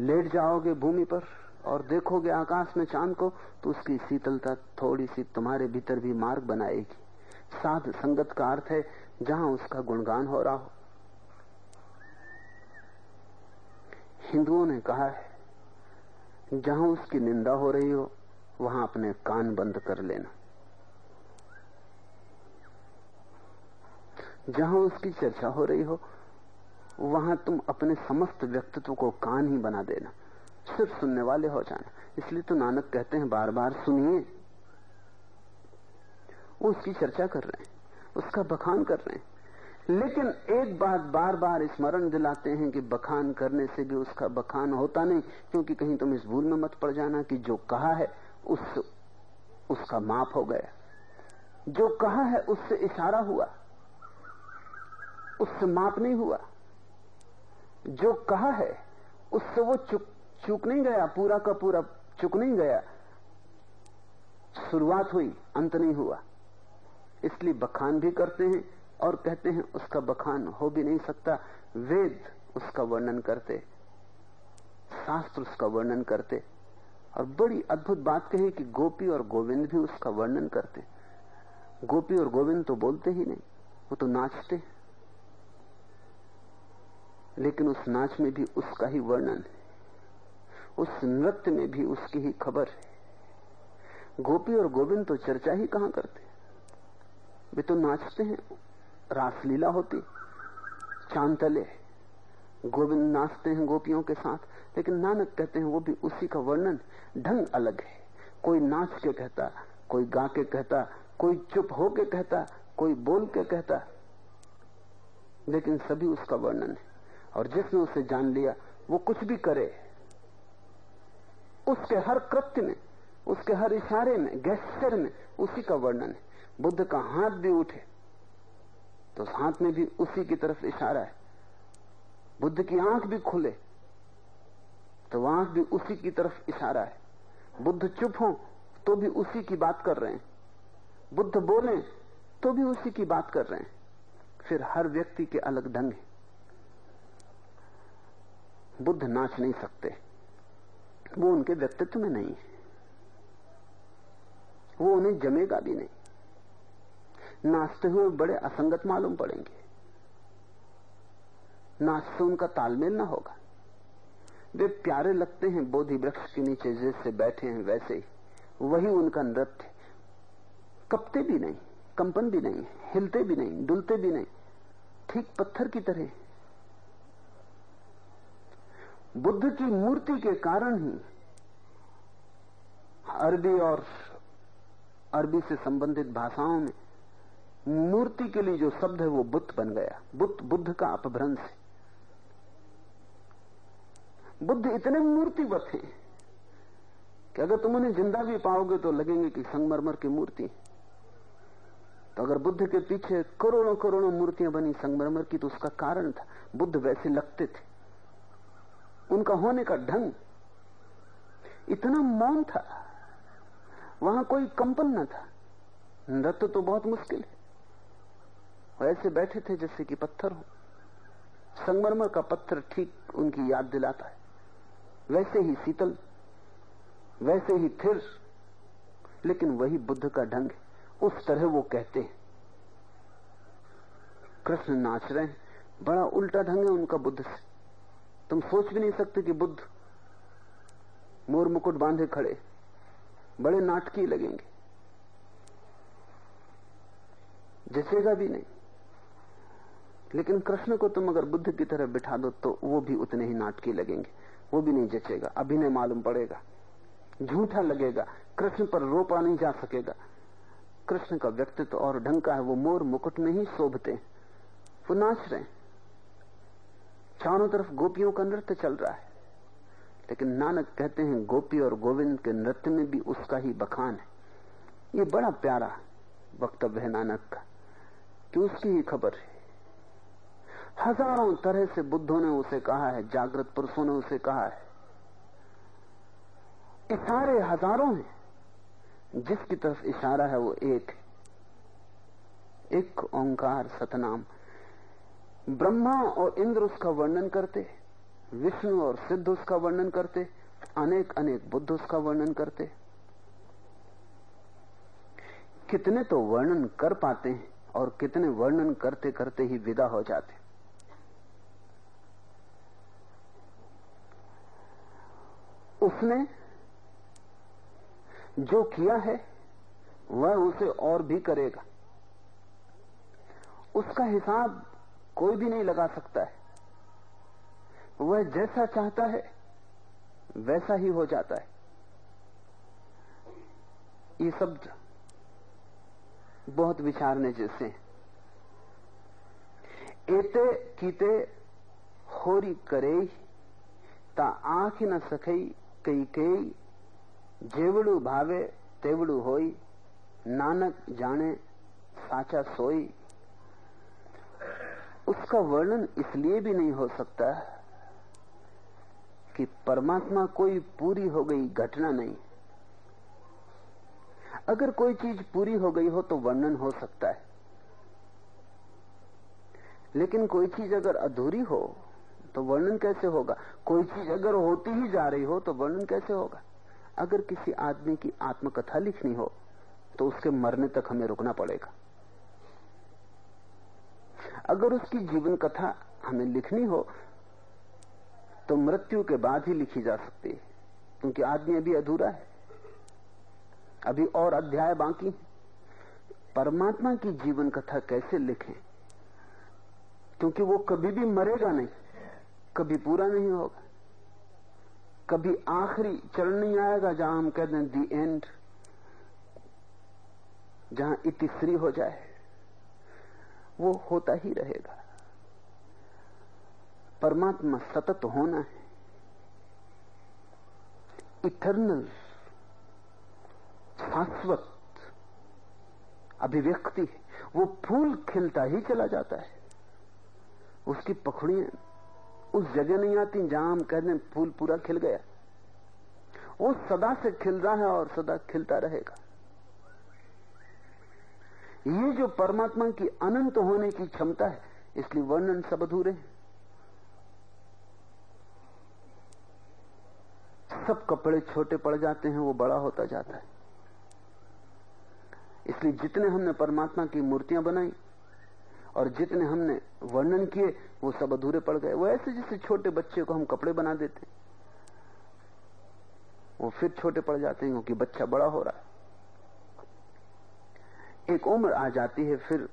लेट जाओगे भूमि पर और देखोगे आकाश में चाँद को तो उसकी शीतलता थोड़ी सी तुम्हारे भीतर भी मार्ग बनाएगी। साध संगत का अर्थ है, जहाँ उसका गुणगान हो रहा हो। हिंदुओं ने कहा है, जहाँ उसकी निंदा हो रही हो, वहाँ अपने कान बंद कर लेना। जहाँ उसकी चर्चा हो रही हो, वहाँ तुम अपने समस्त व्यक्तित्व को कान ही बना देना। सिर्फ़ सुनने वाले हो जाना। इसलिए तो नानक कहते हैं बार बार सुनिए। वो उसकी चर्चा कर रहे हैं, उसका बखान कर रहे हैं। लेकिन एक बात बार बार स्मरण दिलाते हैं कि बखान करने से भी उसका बखान होता नहीं, क्योंकि कहीं तुम इस भूल में मत पड़ जाना कि जो कहा है, उस, उसका माप हो गया। जो कहा है, उससे इशारा हुआ। उससे माप नहीं हुआ। जो कहा है, उससे वो चुक, चूक नहीं गया, पूरा का पूरा चुक नहीं गया। शुरुआत हुई, अंत नहीं हुआ। इसलिए बखान भी करते हैं और कहते हैं उसका बखान हो भी नहीं सकता। वेद उसका वर्णन करते, शास्त्र उसका वर्णन करते और बड़ी अद्भुत बात कही कि गोपी और गोविंद भी उसका वर्णन करते। गोपी और गोविंद तो बोलते ही नहीं, वो तो नाचते लेकिन उस नाच में भी उसका ही वर्णन है, उस नृत्य में भी उसकी ही खबर है। गोपी और गोविंद तो चर्चा ही कहाँ करते? वे तो नाचते हैं। रासलीला होती चांतले गोविंद नाचते हैं गोपियों के साथ, लेकिन नानक कहते हैं वो भी उसी का वर्णन ढंग अलग है। कोई नाच के कहता, कोई गा के कहता, कोई चुप हो के कहता, कोई बोल के कहता। लेकिन सभी उसका वर्णन है। और जिसने उसे जान लिया, वो कुछ भी करे। उसके हर कृत्य में, उसके हर इशारे में गैस्टर में उसी का वर्णन है। बुद्ध का हाथ भी उठे तो हाथ में भी उसी की तरफ़ इशारा है। बुद्ध की आँख भी खुले तो आँख भी उसी की तरफ़ इशारा है। बुद्ध चुप हो तो भी उसी की बात कर रहे हैं। बुद्ध बोले तो भी उसी की बात कर रहे हैं। फिर हर व्यक्ति के अलग ढंग है। बुद्ध नाच नहीं सकते। वो उनके व्यक्तित्व में नहीं है। वो उन्हें जमेगा भी नहीं। नाचते हुए बड़े असंगत मालूम पड़ेंगे। नाच से उनका तालमेल ना होगा। वे प्यारे लगते हैं, बोधि वृक्ष के नीचे जैसे बैठे हैं वैसे ही। वही उनका नृत्य। कपते भी नहीं, कंपन भी नहीं, हिलते भी नहीं, डुलते भी नहीं। ठीक पत्थर की तरह। बुद्ध की मूर्ति के कारण ही अरबी और अरबी से संबंधित भाषाओं में मूर्ति के लिए जो शब्द है वो बुद्ध बन गया। बुद्ध बुद्ध का अपभ्रंश है। बुद्ध इतने मूर्तिवत हैं कि अगर तुम उन्हें ज़िंदा भी पाओगे तो लगेंगे कि संगमरमर की मूर्ति तो अगर बुद्ध के पीछे करोड़ों करोड़ों मूर्तियाँ बनी संगमरमर की तो उसका कारण था। बुद्ध वैसे लगते थे। उनका होने का ढंग इतना मौन था। वहाँ कोई कंपन न था। नृत्य तो बहुत मुश्किल है। ऐसे बैठे थे जैसे कि पत्थर हो। संगमरमर का पत्थर ठीक उनकी याद दिलाता है। वैसे ही शीतल, वैसे ही थिर, लेकिन वही बुद्ध का ढंग है। उस तरह वो कहते हैं। कृष्ण नाच रहे हैं। बड़ा उल्टा ढंग है उनका बुद्ध से। तुम सोच भी नहीं सकते कि बुद्ध मोर मुकुट बांधे खड़े। बड़े नाटकीय लगेंगे। जचेगा भी नहीं। लेकिन कृष्ण को तुम अगर बुद्ध की तरह बिठा दो तो वो भी उतने ही नाटकी लगेंगे। वो भी नहीं जचेगा, अभिनय मालूम पड़ेगा। झूठा लगेगा, कृष्ण पर रोपा नहीं जा सकेगा। कृष्ण का व्यक्तित्व और ढंग का है, वो मोर मुकुट में ही शोभते वो नाच रहे चारों तरफ़ गोपियों का नृत्य चल रहा है। लेकिन नानक कहते हैं, गोपी और गोविंद के नृत्य में भी उसका ही बखान है। ये बड़ा प्यारा वक्तव्य है नानक का, कि उसकी ही खबर है। हज़ारों तरह से बुद्धों ने उसे कहा है, जागृत पुरुषों ने उसे कहा है। इशारे हज़ारों हैं। जिसकी तरफ़ इशारा है वो एक एक ओंकार सतनाम। ब्रह्मा और इंद्र उसका वर्णन करते, विष्णु और सिद्ध उसका वर्णन करते अनेक अनेक बुद्ध उसका वर्णन करते। कितने तो वर्णन कर पाते हैं और कितने वर्णन करते करते ही विदा हो जाते। उसने जो किया है, वह उसे और भी करेगा। उसका हिसाब कोई भी नहीं लगा सकता है। वह जैसा चाहता है, वैसा ही हो जाता है। ये शब्द बहुत विचारने जैसे हैं। एते कीते होरी करे ता आँख न सखई कई कई जेवड़ू भावे तेवड़ू होई, नानक जाने साचा सोई। उसका वर्णन इसलिए भी नहीं हो सकता कि परमात्मा कोई पूरी हो गई घटना नहीं। अगर कोई चीज़ पूरी हो गई हो तो वर्णन हो सकता है। लेकिन कोई चीज़ अगर अधूरी हो तो वर्णन कैसे होगा? कोई चीज़ अगर होती ही जा रही हो तो वर्णन कैसे होगा? अगर किसी आदमी की आत्मकथा लिखनी हो तो उसके मरने तक हमें रुकना पड़ेगा। अगर उसकी जीवन कथा हमें लिखनी हो तो मृत्यु के बाद ही लिखी जा सकती है। क्योंकि आदमी अभी अधूरा है। अभी और अध्याय बाकी परमात्मा की जीवन कथा कैसे लिखें? क्योंकि वो कभी भी मरेगा नहीं। कभी पूरा नहीं होगा। कभी आखिरी चरण नहीं आएगा जहाँ हम कहते हैं दी एंड जहाँ इतिश्री हो जाए। वो होता ही रहेगा। परमात्मा सतत होना है। इटर्नल शाश्वत अभिव्यक्ति वो फूल खिलता ही चला जाता है। उसकी पखड़ियाँ उस जगह नहीं आती जहाँ हम कहते हैं फूल पूरा खिल गया। वो सदा से खिल रहा है और सदा खिलता रहेगा। ये जो परमात्मा की अनंत होने की क्षमता है, इसलिए वर्णन सब अधूरे सब कपड़े छोटे पड़ जाते हैं, वो बड़ा होता जाता है। इसलिए जितने हमने परमात्मा की मूर्तियाँ बनाई और जितने हमने वर्णन किए, वो सब अधूरे पड़ गए। वो ऐसे जैसे छोटे बच्चे को हम कपड़े बना देते वो फिर छोटे पड़ जाते हैं क्योंकि बच्चा बड़ा हो रहा है। एक उम्र आ जाती है, फिर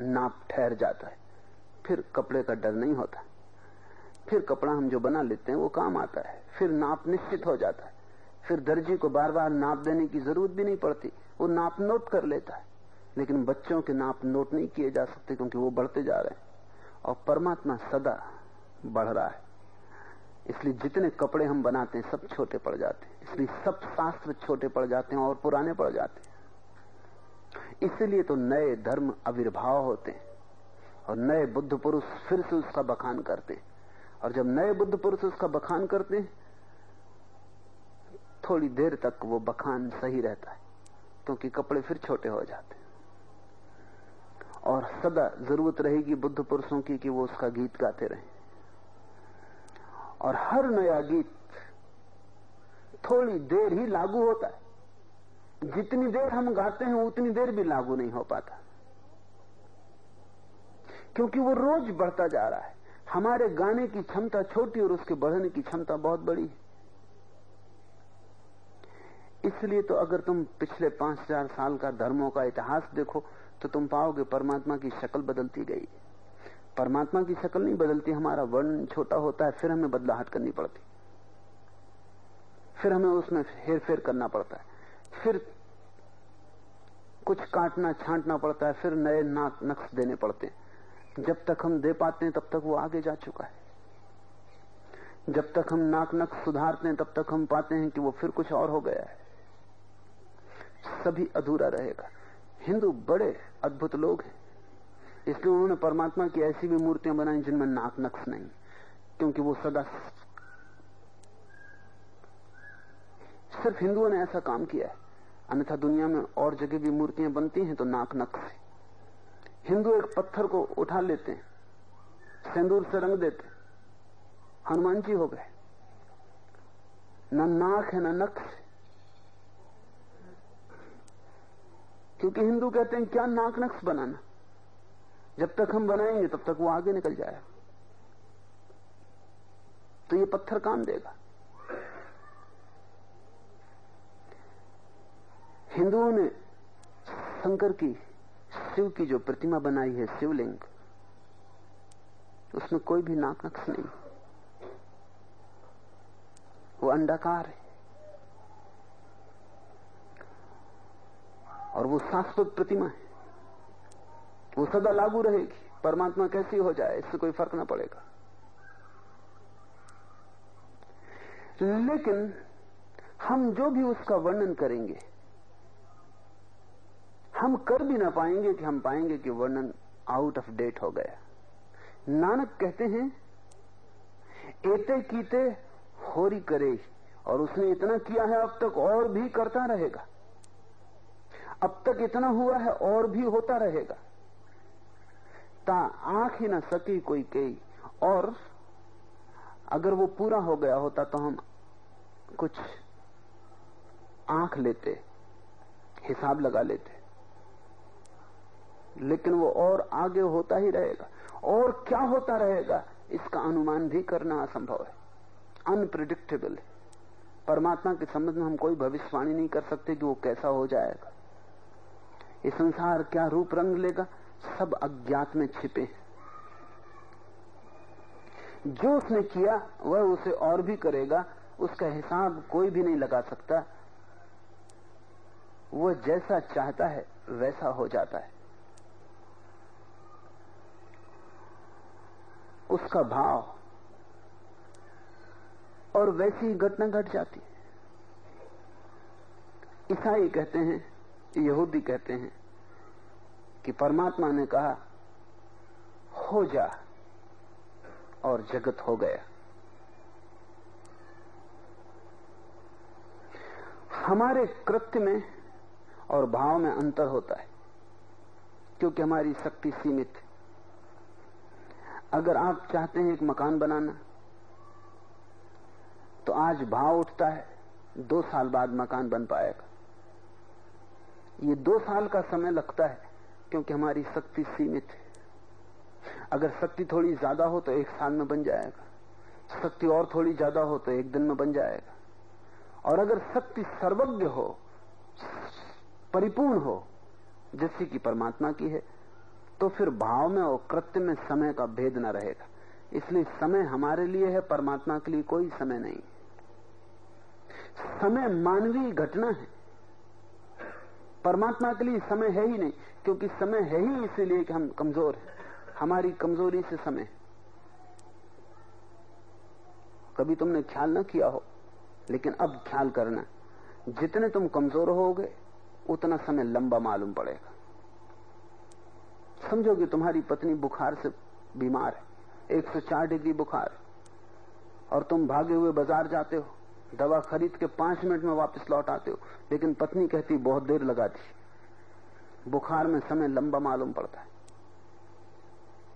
नाप ठहर जाता है। फिर कपड़े का डर नहीं होता। फिर कपड़ा हम जो बना लेते हैं, वो काम आता है। फिर नाप निश्चित हो जाता है। फिर दर्जी को बार बार नाप देने की ज़रूरत भी नहीं पड़ती। वो नाप नोट कर लेता है। लेकिन बच्चों के नाप नोट नहीं किए जा सकते क्योंकि वो बढ़ते जा रहे हैं। और परमात्मा सदा बढ़ रहा है। इसलिए जितने कपड़े हम बनाते हैं, सब छोटे पड़ जाते हैं। इसलिए सब शास्त्र छोटे पड़ जाते हैं और पुराने पड़ जाते हैं। इसलिए तो नए धर्म आविर्भाव होते हैं। और नए बुद्ध पुरुष फिर से उसका बखान करते हैं। और जब नए बुद्ध पुरुष उसका बखान करते हैं, थोड़ी देर तक वो बखान सही रहता है, क्योंकि कपड़े फिर छोटे हो जाते और सदा ज़रूरत रहेगी बुद्ध पुरुषों की कि वो उसका गीत गाते रहें। और हर नया गीत थोड़ी देर ही लागू होता है। जितनी देर हम गाते हैं, उतनी देर भी लागू नहीं हो पाता। क्योंकि वो रोज बढ़ता जा रहा है। हमारे गाने की क्षमता छोटी और उसके बढ़ने की क्षमता बहुत बड़ी है। इसलिए तो अगर तुम पिछले पाँच हज़ार साल का धर्मों का इतिहास देखो तो तुम पाओगे परमात्मा की शक्ल बदलती गई। परमात्मा की शक्ल नहीं बदलती, हमारा वर्ण छोटा होता है, फिर हमें बदलाहट करनी पड़ती। फिर हमें उसमें हेर फेर करना पड़ता है। फिर कुछ काटना छांटना पड़ता है, फिर नए नाक नक्श देने पड़ते हैं। जब तक हम दे पाते हैं, तब तक वो आगे जा चुका है। जब तक हम नाक नक्श सुधारते हैं, तब तक हम पाते हैं कि वो फिर कुछ और हो गया है। सभी अधूरा रहेगा। हिंदू बड़े अद्भुत लोग हैं। इसलिए उन्होंने परमात्मा की ऐसी भी मूर्तियाँ बनाई जिनमें नाक नक्श नहीं, क्योंकि वो सदा सिर्फ़ हिंदुओं ने ऐसा काम किया है। अन्यथा दुनिया में और जगह भी मूर्तियाँ बनती हैं तो नाक नक्श हिंदू एक पत्थर को उठा लेते हैं, सिंदूर से रंग देते हनुमान जी हो गए। न नाक है, न नक्श क्योंकि हिंदू कहते हैं क्या नाक नक्श बनाना? जब तक हम बनाएँगे, तब तक वो आगे निकल जाएगा। तो ये पत्थर काम देगा। हिंदुओं ने शंकर की, शिव की जो प्रतिमा बनाई है, शिवलिंग, उसमें कोई भी नाक नक्श नहीं। वो अंडाकार है। और वो शाश्वत प्रतिमा है। वो सदा लागू रहेगी। परमात्मा कैसी हो जाए, इससे कोई फ़र्क ना पड़ेगा। लेकिन हम जो भी उसका वर्णन करेंगे, हम कर भी ना पाएँगे कि हम पाएँगे कि वर्णन आउट ऑफ़ डेट हो गया। नानक कहते हैं, एते कीते होरी करे और उसने इतना किया है अब तक और भी करता रहेगा। अब तक इतना हुआ है, और भी होता रहेगा। ता आँख ही ना सकी कोई कई। और अगर वो पूरा हो गया होता तो हम कुछ आँख लेते, हिसाब लगा लेते। लेकिन वो और आगे होता ही रहेगा। और क्या होता रहेगा, इसका अनुमान भी करना असंभव है। अनप्रिडिक्टेबल है। परमात्मा के संबंध में हम कोई भविष्यवाणी नहीं कर सकते कि वो कैसा हो जाएगा। ये संसार क्या रूप रंग लेगा? सब अज्ञात में छिपे हैं। जो उसने किया, वह उसे और भी करेगा, उसका हिसाब कोई भी नहीं लगा सकता। वह जैसा चाहता है, वैसा हो जाता है। उसका भाव और वैसी घटना घट जाती है। ईसाई कहते हैं यहूदी कहते हैं कि परमात्मा ने कहा, हो जा और जगत हो गया। हमारे कृत्य में और भाव में अंतर होता है, क्योंकि हमारी शक्ति सीमित है। अगर आप चाहते हैं एक मकान बनाना तो आज भाव उठता है, दो साल बाद मकान बन पाएगा। ये दो साल का समय लगता है, क्योंकि हमारी शक्ति सीमित है। अगर शक्ति थोड़ी ज़्यादा हो तो एक साल में बन जाएगा। शक्ति और थोड़ी ज़्यादा हो तो एक दिन में बन जाएगा। और अगर शक्ति सर्वज्ञ हो, परिपूर्ण हो, जैसी कि परमात्मा की है तो फिर भाव में और कृत्य में समय का भेद न रहेगा। इसलिए समय हमारे लिए है, परमात्मा के लिए कोई समय नहीं। समय मानवीय घटना है। परमात्मा के लिए समय है ही नहीं, क्योंकि समय है ही इसीलिए कि हम कमज़ोर हैं। हमारी कमज़ोरी से समय कभी तुमने ख्याल न किया हो, लेकिन अब ख्याल करना जितने तुम कमज़ोर होगे, उतना समय लंबा मालूम पड़ेगा। समझो कि तुम्हारी पत्नी बुखार से बीमार है 104 डिग्री बुखार और तुम भागे हुए बाज़ार जाते हो। दवा खरीद के पाँच मिनट में वापस लौट आते हो। लेकिन पत्नी कहती, बहुत देर लगा दी। बुखार में समय लंबा मालूम पड़ता है।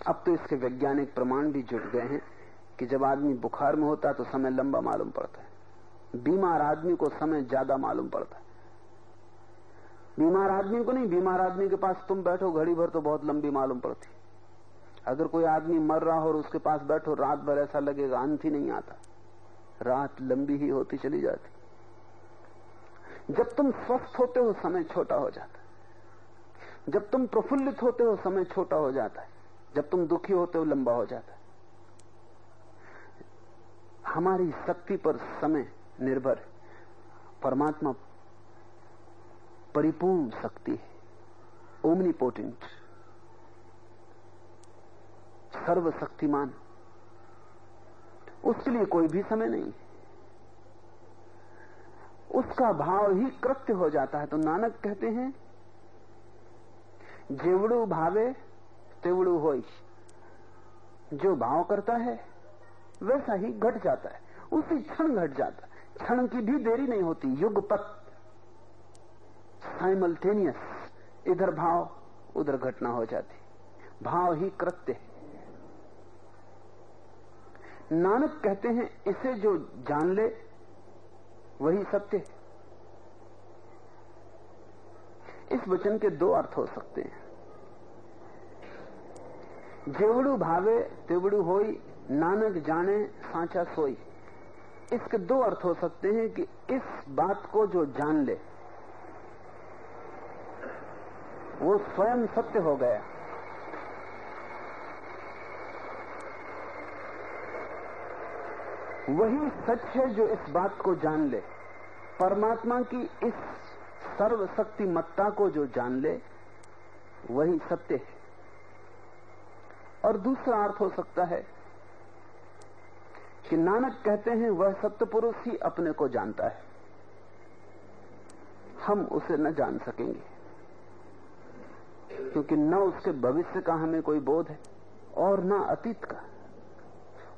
अब तो इसके वैज्ञानिक प्रमाण भी जुट गए हैं कि जब आदमी बुखार में होता है तो समय लंबा मालूम पड़ता है। बीमार आदमी को समय ज़्यादा मालूम पड़ता है। बीमार आदमी को नहीं, बीमार आदमी के पास तुम बैठो, घड़ी भर तो बहुत लंबी मालूम पड़ती। अगर कोई आदमी मर रहा हो और उसके पास बैठो, रात भर ऐसा लगेगा, अंत ही नहीं आता। रात लंबी ही होती चली जाती। जब तुम स्वस्थ होते हो, समय छोटा हो जाता है। जब तुम प्रफुल्लित होते हो, समय छोटा हो जाता है। जब तुम दुखी होते हो, लंबा हो जाता है। हमारी शक्ति पर समय निर्भर है। परमात्मा परिपूर्ण शक्ति है। ओमनी पोटेंट सर्वशक्तिमान। उसके लिए कोई भी समय नहीं उसका भाव ही कृत्य हो जाता है। तो नानक कहते हैं, जेवड़ू भावे, तेवड़ू हो जो भाव करता है, वैसा ही घट जाता है। उसी क्षण घट जाता है। क्षण की भी देरी नहीं होती। युगपत साइमल्टेनियस इधर भाव, उधर घटना हो जाती। भाव ही कृत्य है। नानक कहते हैं, इसे जो जान ले, वही सत्य है। इस वचन के दो अर्थ हो सकते हैं। जेवड़ू भावे, तेवड़ू होई, नानक जाने, सांचा सोई। इसके दो अर्थ हो सकते हैं कि इस बात को जो जान ले, वो स्वयं सत्य हो गया। वही सच है जो इस बात को जान ले। परमात्मा की इस सर्वशक्ति मत्ता को जो जान ले, वही सत्य है। और दूसरा अर्थ हो सकता है कि नानक कहते हैं, वह सत्य पुरुष ही अपने को जानता है। हम उसे न जान सकेंगे, क्योंकि न उसके भविष्य का हमें कोई बोध है, और न अतीत का,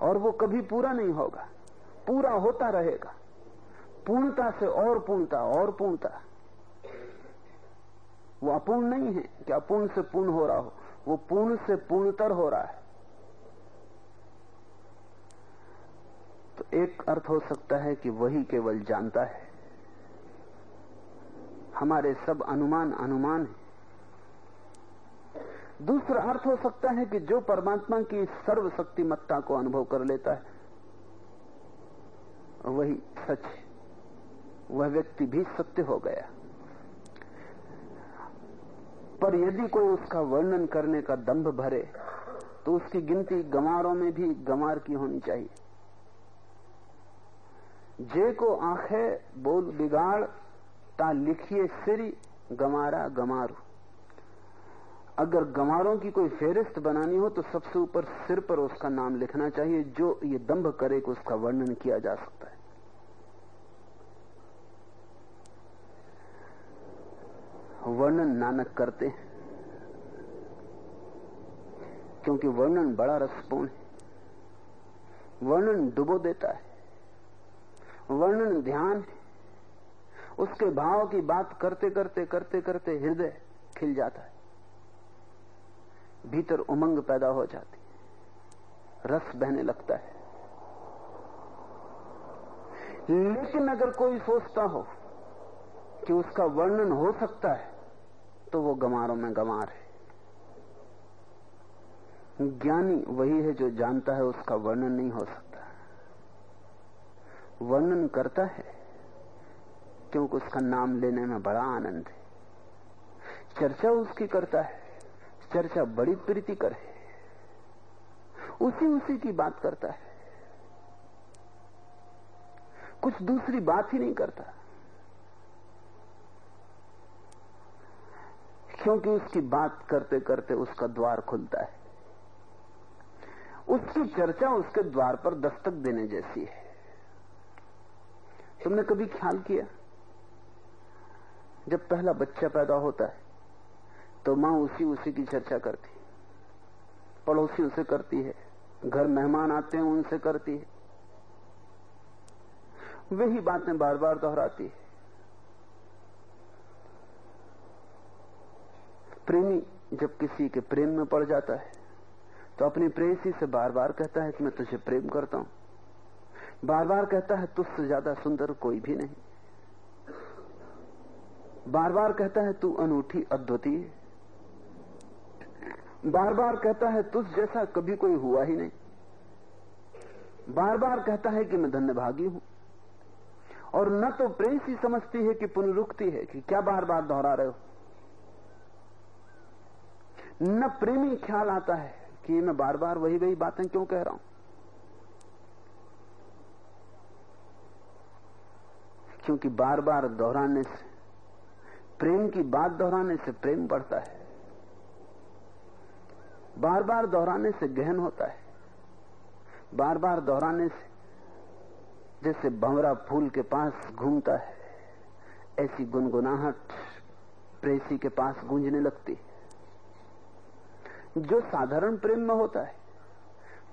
और वो कभी पूरा नहीं होगा। पूरा होता रहेगा। पूर्णता से और पूर्णता और पूर्णता। वो अपूर्ण नहीं है कि अपूर्ण से पूर्ण हो रहा हो। वो पूर्ण से पूर्णतर हो रहा है। तो एक अर्थ हो सकता है कि वही केवल जानता है। हमारे सब अनुमान अनुमान है। दूसरा अर्थ हो सकता है कि जो परमात्मा की सर्वशक्तिमत्ता को अनुभव कर लेता है वही सच वह व्यक्ति भी सत्य हो गया। पर यदि कोई उसका वर्णन करने का दंभ भरे तो उसकी गिनती गमारों में भी गमार की होनी चाहिए। जे को आँखें बोल बिगाड़, ता लिखिए सिरी गमारा गमारू अगर गमारों की कोई फेरिस्त बनानी हो तो सबसे ऊपर सिर पर उसका नाम लिखना चाहिए, जो ये दंभ करे कि उसका वर्णन किया जा सकता है वर्णन नानक करते हैं। क्योंकि वर्णन बड़ा रसपूर्ण है। वर्णन डुबो देता है। वर्णन ध्यान है। उसके भाव की बात करते करते करते करते हृदय खिल जाता है। भीतर उमंग पैदा हो जाती रस बहने लगता है। लेकिन अगर कोई सोचता हो कि उसका वर्णन हो सकता है तो वो गमारों में गमार है। ज्ञानी वही है जो जानता है, उसका वर्णन नहीं हो सकता। वर्णन करता है, क्योंकि उसका नाम लेने में बड़ा आनंद है। चर्चा उसकी करता है, चर्चा बड़ी प्रीतिकर है। उसी उसी की बात करता है। कुछ दूसरी बात ही नहीं करता। क्योंकि उसकी बात करते करते उसका द्वार खुलता है। उसकी चर्चा उसके द्वार पर दस्तक देने जैसी है। तुमने कभी ख्याल किया? जब पहला बच्चा पैदा होता है तो माँ उसी उसी की चर्चा करती पड़ोसी उसे करती है, घर मेहमान आते हैं, उनसे करती है। वही बातें बार बार दोहराती है। प्रेमी जब किसी के प्रेम में पड़ जाता है तो अपनी प्रेसी से बार बार कहता है कि मैं तुझे प्रेम करता हूँ। बार बार कहता है, तुझसे ज़्यादा सुंदर कोई भी नहीं। बार बार कहता है, तू अनूठी अद्वितीय बार बार कहता है, तुझ जैसा कभी कोई हुआ ही नहीं। बार बार कहता है कि मैं धन्यभागी हूँ। और न तो प्रेसी समझती है कि पुनरुक्ति है कि क्या बार बार दोहरा रहे हो। न प्रेमी ख्याल आता है कि मैं बार बार वही वही बातें क्यों कह रहा हूँ? क्योंकि बार बार दोहराने से, प्रेम की बात दोहराने से प्रेम बढ़ता है। बार बार दोहराने से गहन होता है। बार बार दोहराने से, जैसे भंवरा फूल के पास घूमता है, ऐसी गुनगुनाहट प्रेसी के पास गूंजने लगती है। जो साधारण प्रेम में होता है,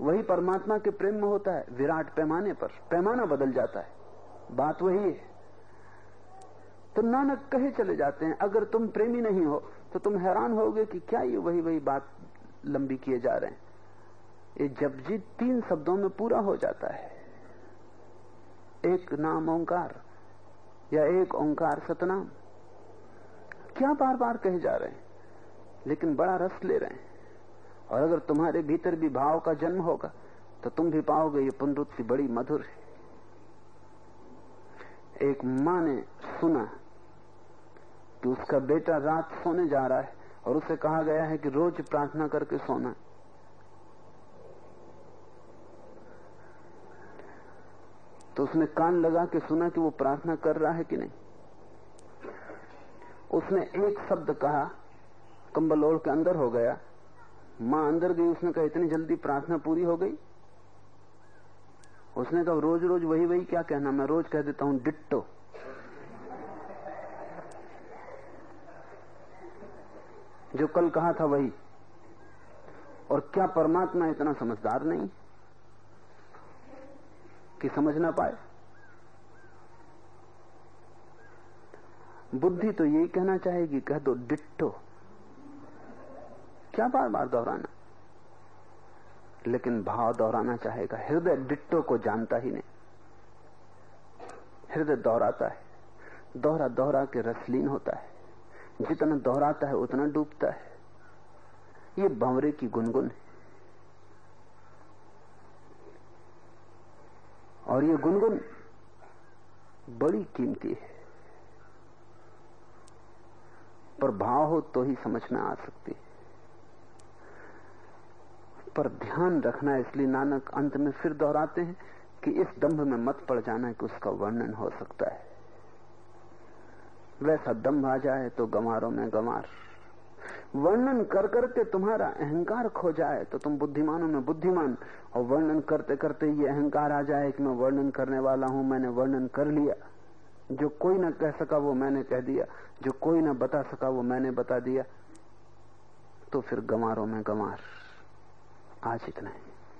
वही परमात्मा के प्रेम में होता है, विराट पैमाने पर, पैमाना बदल जाता है। बात वही है। तो नानक कहे चले जाते हैं, अगर तुम प्रेमी नहीं हो तो तुम हैरान होगे कि क्या ये वही वही बात लंबी किए जा रहे हैं। ये जपजी तीन शब्दों में पूरा हो जाता है। एक नाम ओंकार, या एक ओंकार सतनाम। क्या बार बार कहे जा रहे हैं, लेकिन बड़ा रस ले रहे हैं। और अगर तुम्हारे भीतर भी भाव का जन्म होगा तो तुम भी पाओगे ये पुनरुक्ति बड़ी मधुर है। एक माँ ने सुना कि उसका बेटा रात सोने जा रहा है और उसे कहा गया है कि रोज प्रार्थना करके सोना। तो उसने कान लगा के सुना कि वो प्रार्थना कर रहा है कि नहीं। उसने एक शब्द कहा, कंबल ओढ़ के अंदर हो गया माँ अंदर गई, उसने कहा, इतनी जल्दी प्रार्थना पूरी हो गई? उसने कहा, रोज रोज वही वही क्या कहना? मैं रोज कह देता हूँ, डिट्टो। जो कल कहा था वही। और क्या परमात्मा इतना समझदार नहीं कि समझ ना पाए? बुद्धि तो यही कहना चाहेगी, कह दो, डिट्टो। क्या बार बार दोहराना? लेकिन भाव दोहराना चाहेगा। हृदय डिट्टो को जानता ही नहीं। हृदय दोहराता है। दोहरा दोहरा के रसलीन होता है। जितना दोहराता है, उतना डूबता है। ये भंवरे की गुनगुन है। और ये गुनगुन बड़ी कीमती है। पर भाव हो तो ही समझ में आ सकती है। पर ध्यान रखना इसलिए नानक अंत में फिर दोहराते हैं कि इस दंभ में मत पड़ जाना कि उसका वर्णन हो सकता है। वैसा दम्भ आ जाए तो गमारों में गमार वर्णन कर करके तुम्हारा अहंकार खो जाए तो तुम बुद्धिमानों में बुद्धिमान। और वर्णन करते करते ये अहंकार आ जाए कि मैं वर्णन करने वाला हूँ, मैंने वर्णन कर लिया। जो कोई ना कह सका वो मैंने कह दिया। जो कोई ना बता सका वो मैंने बता दिया। तो फिर गमारों में गमार आज इतना है।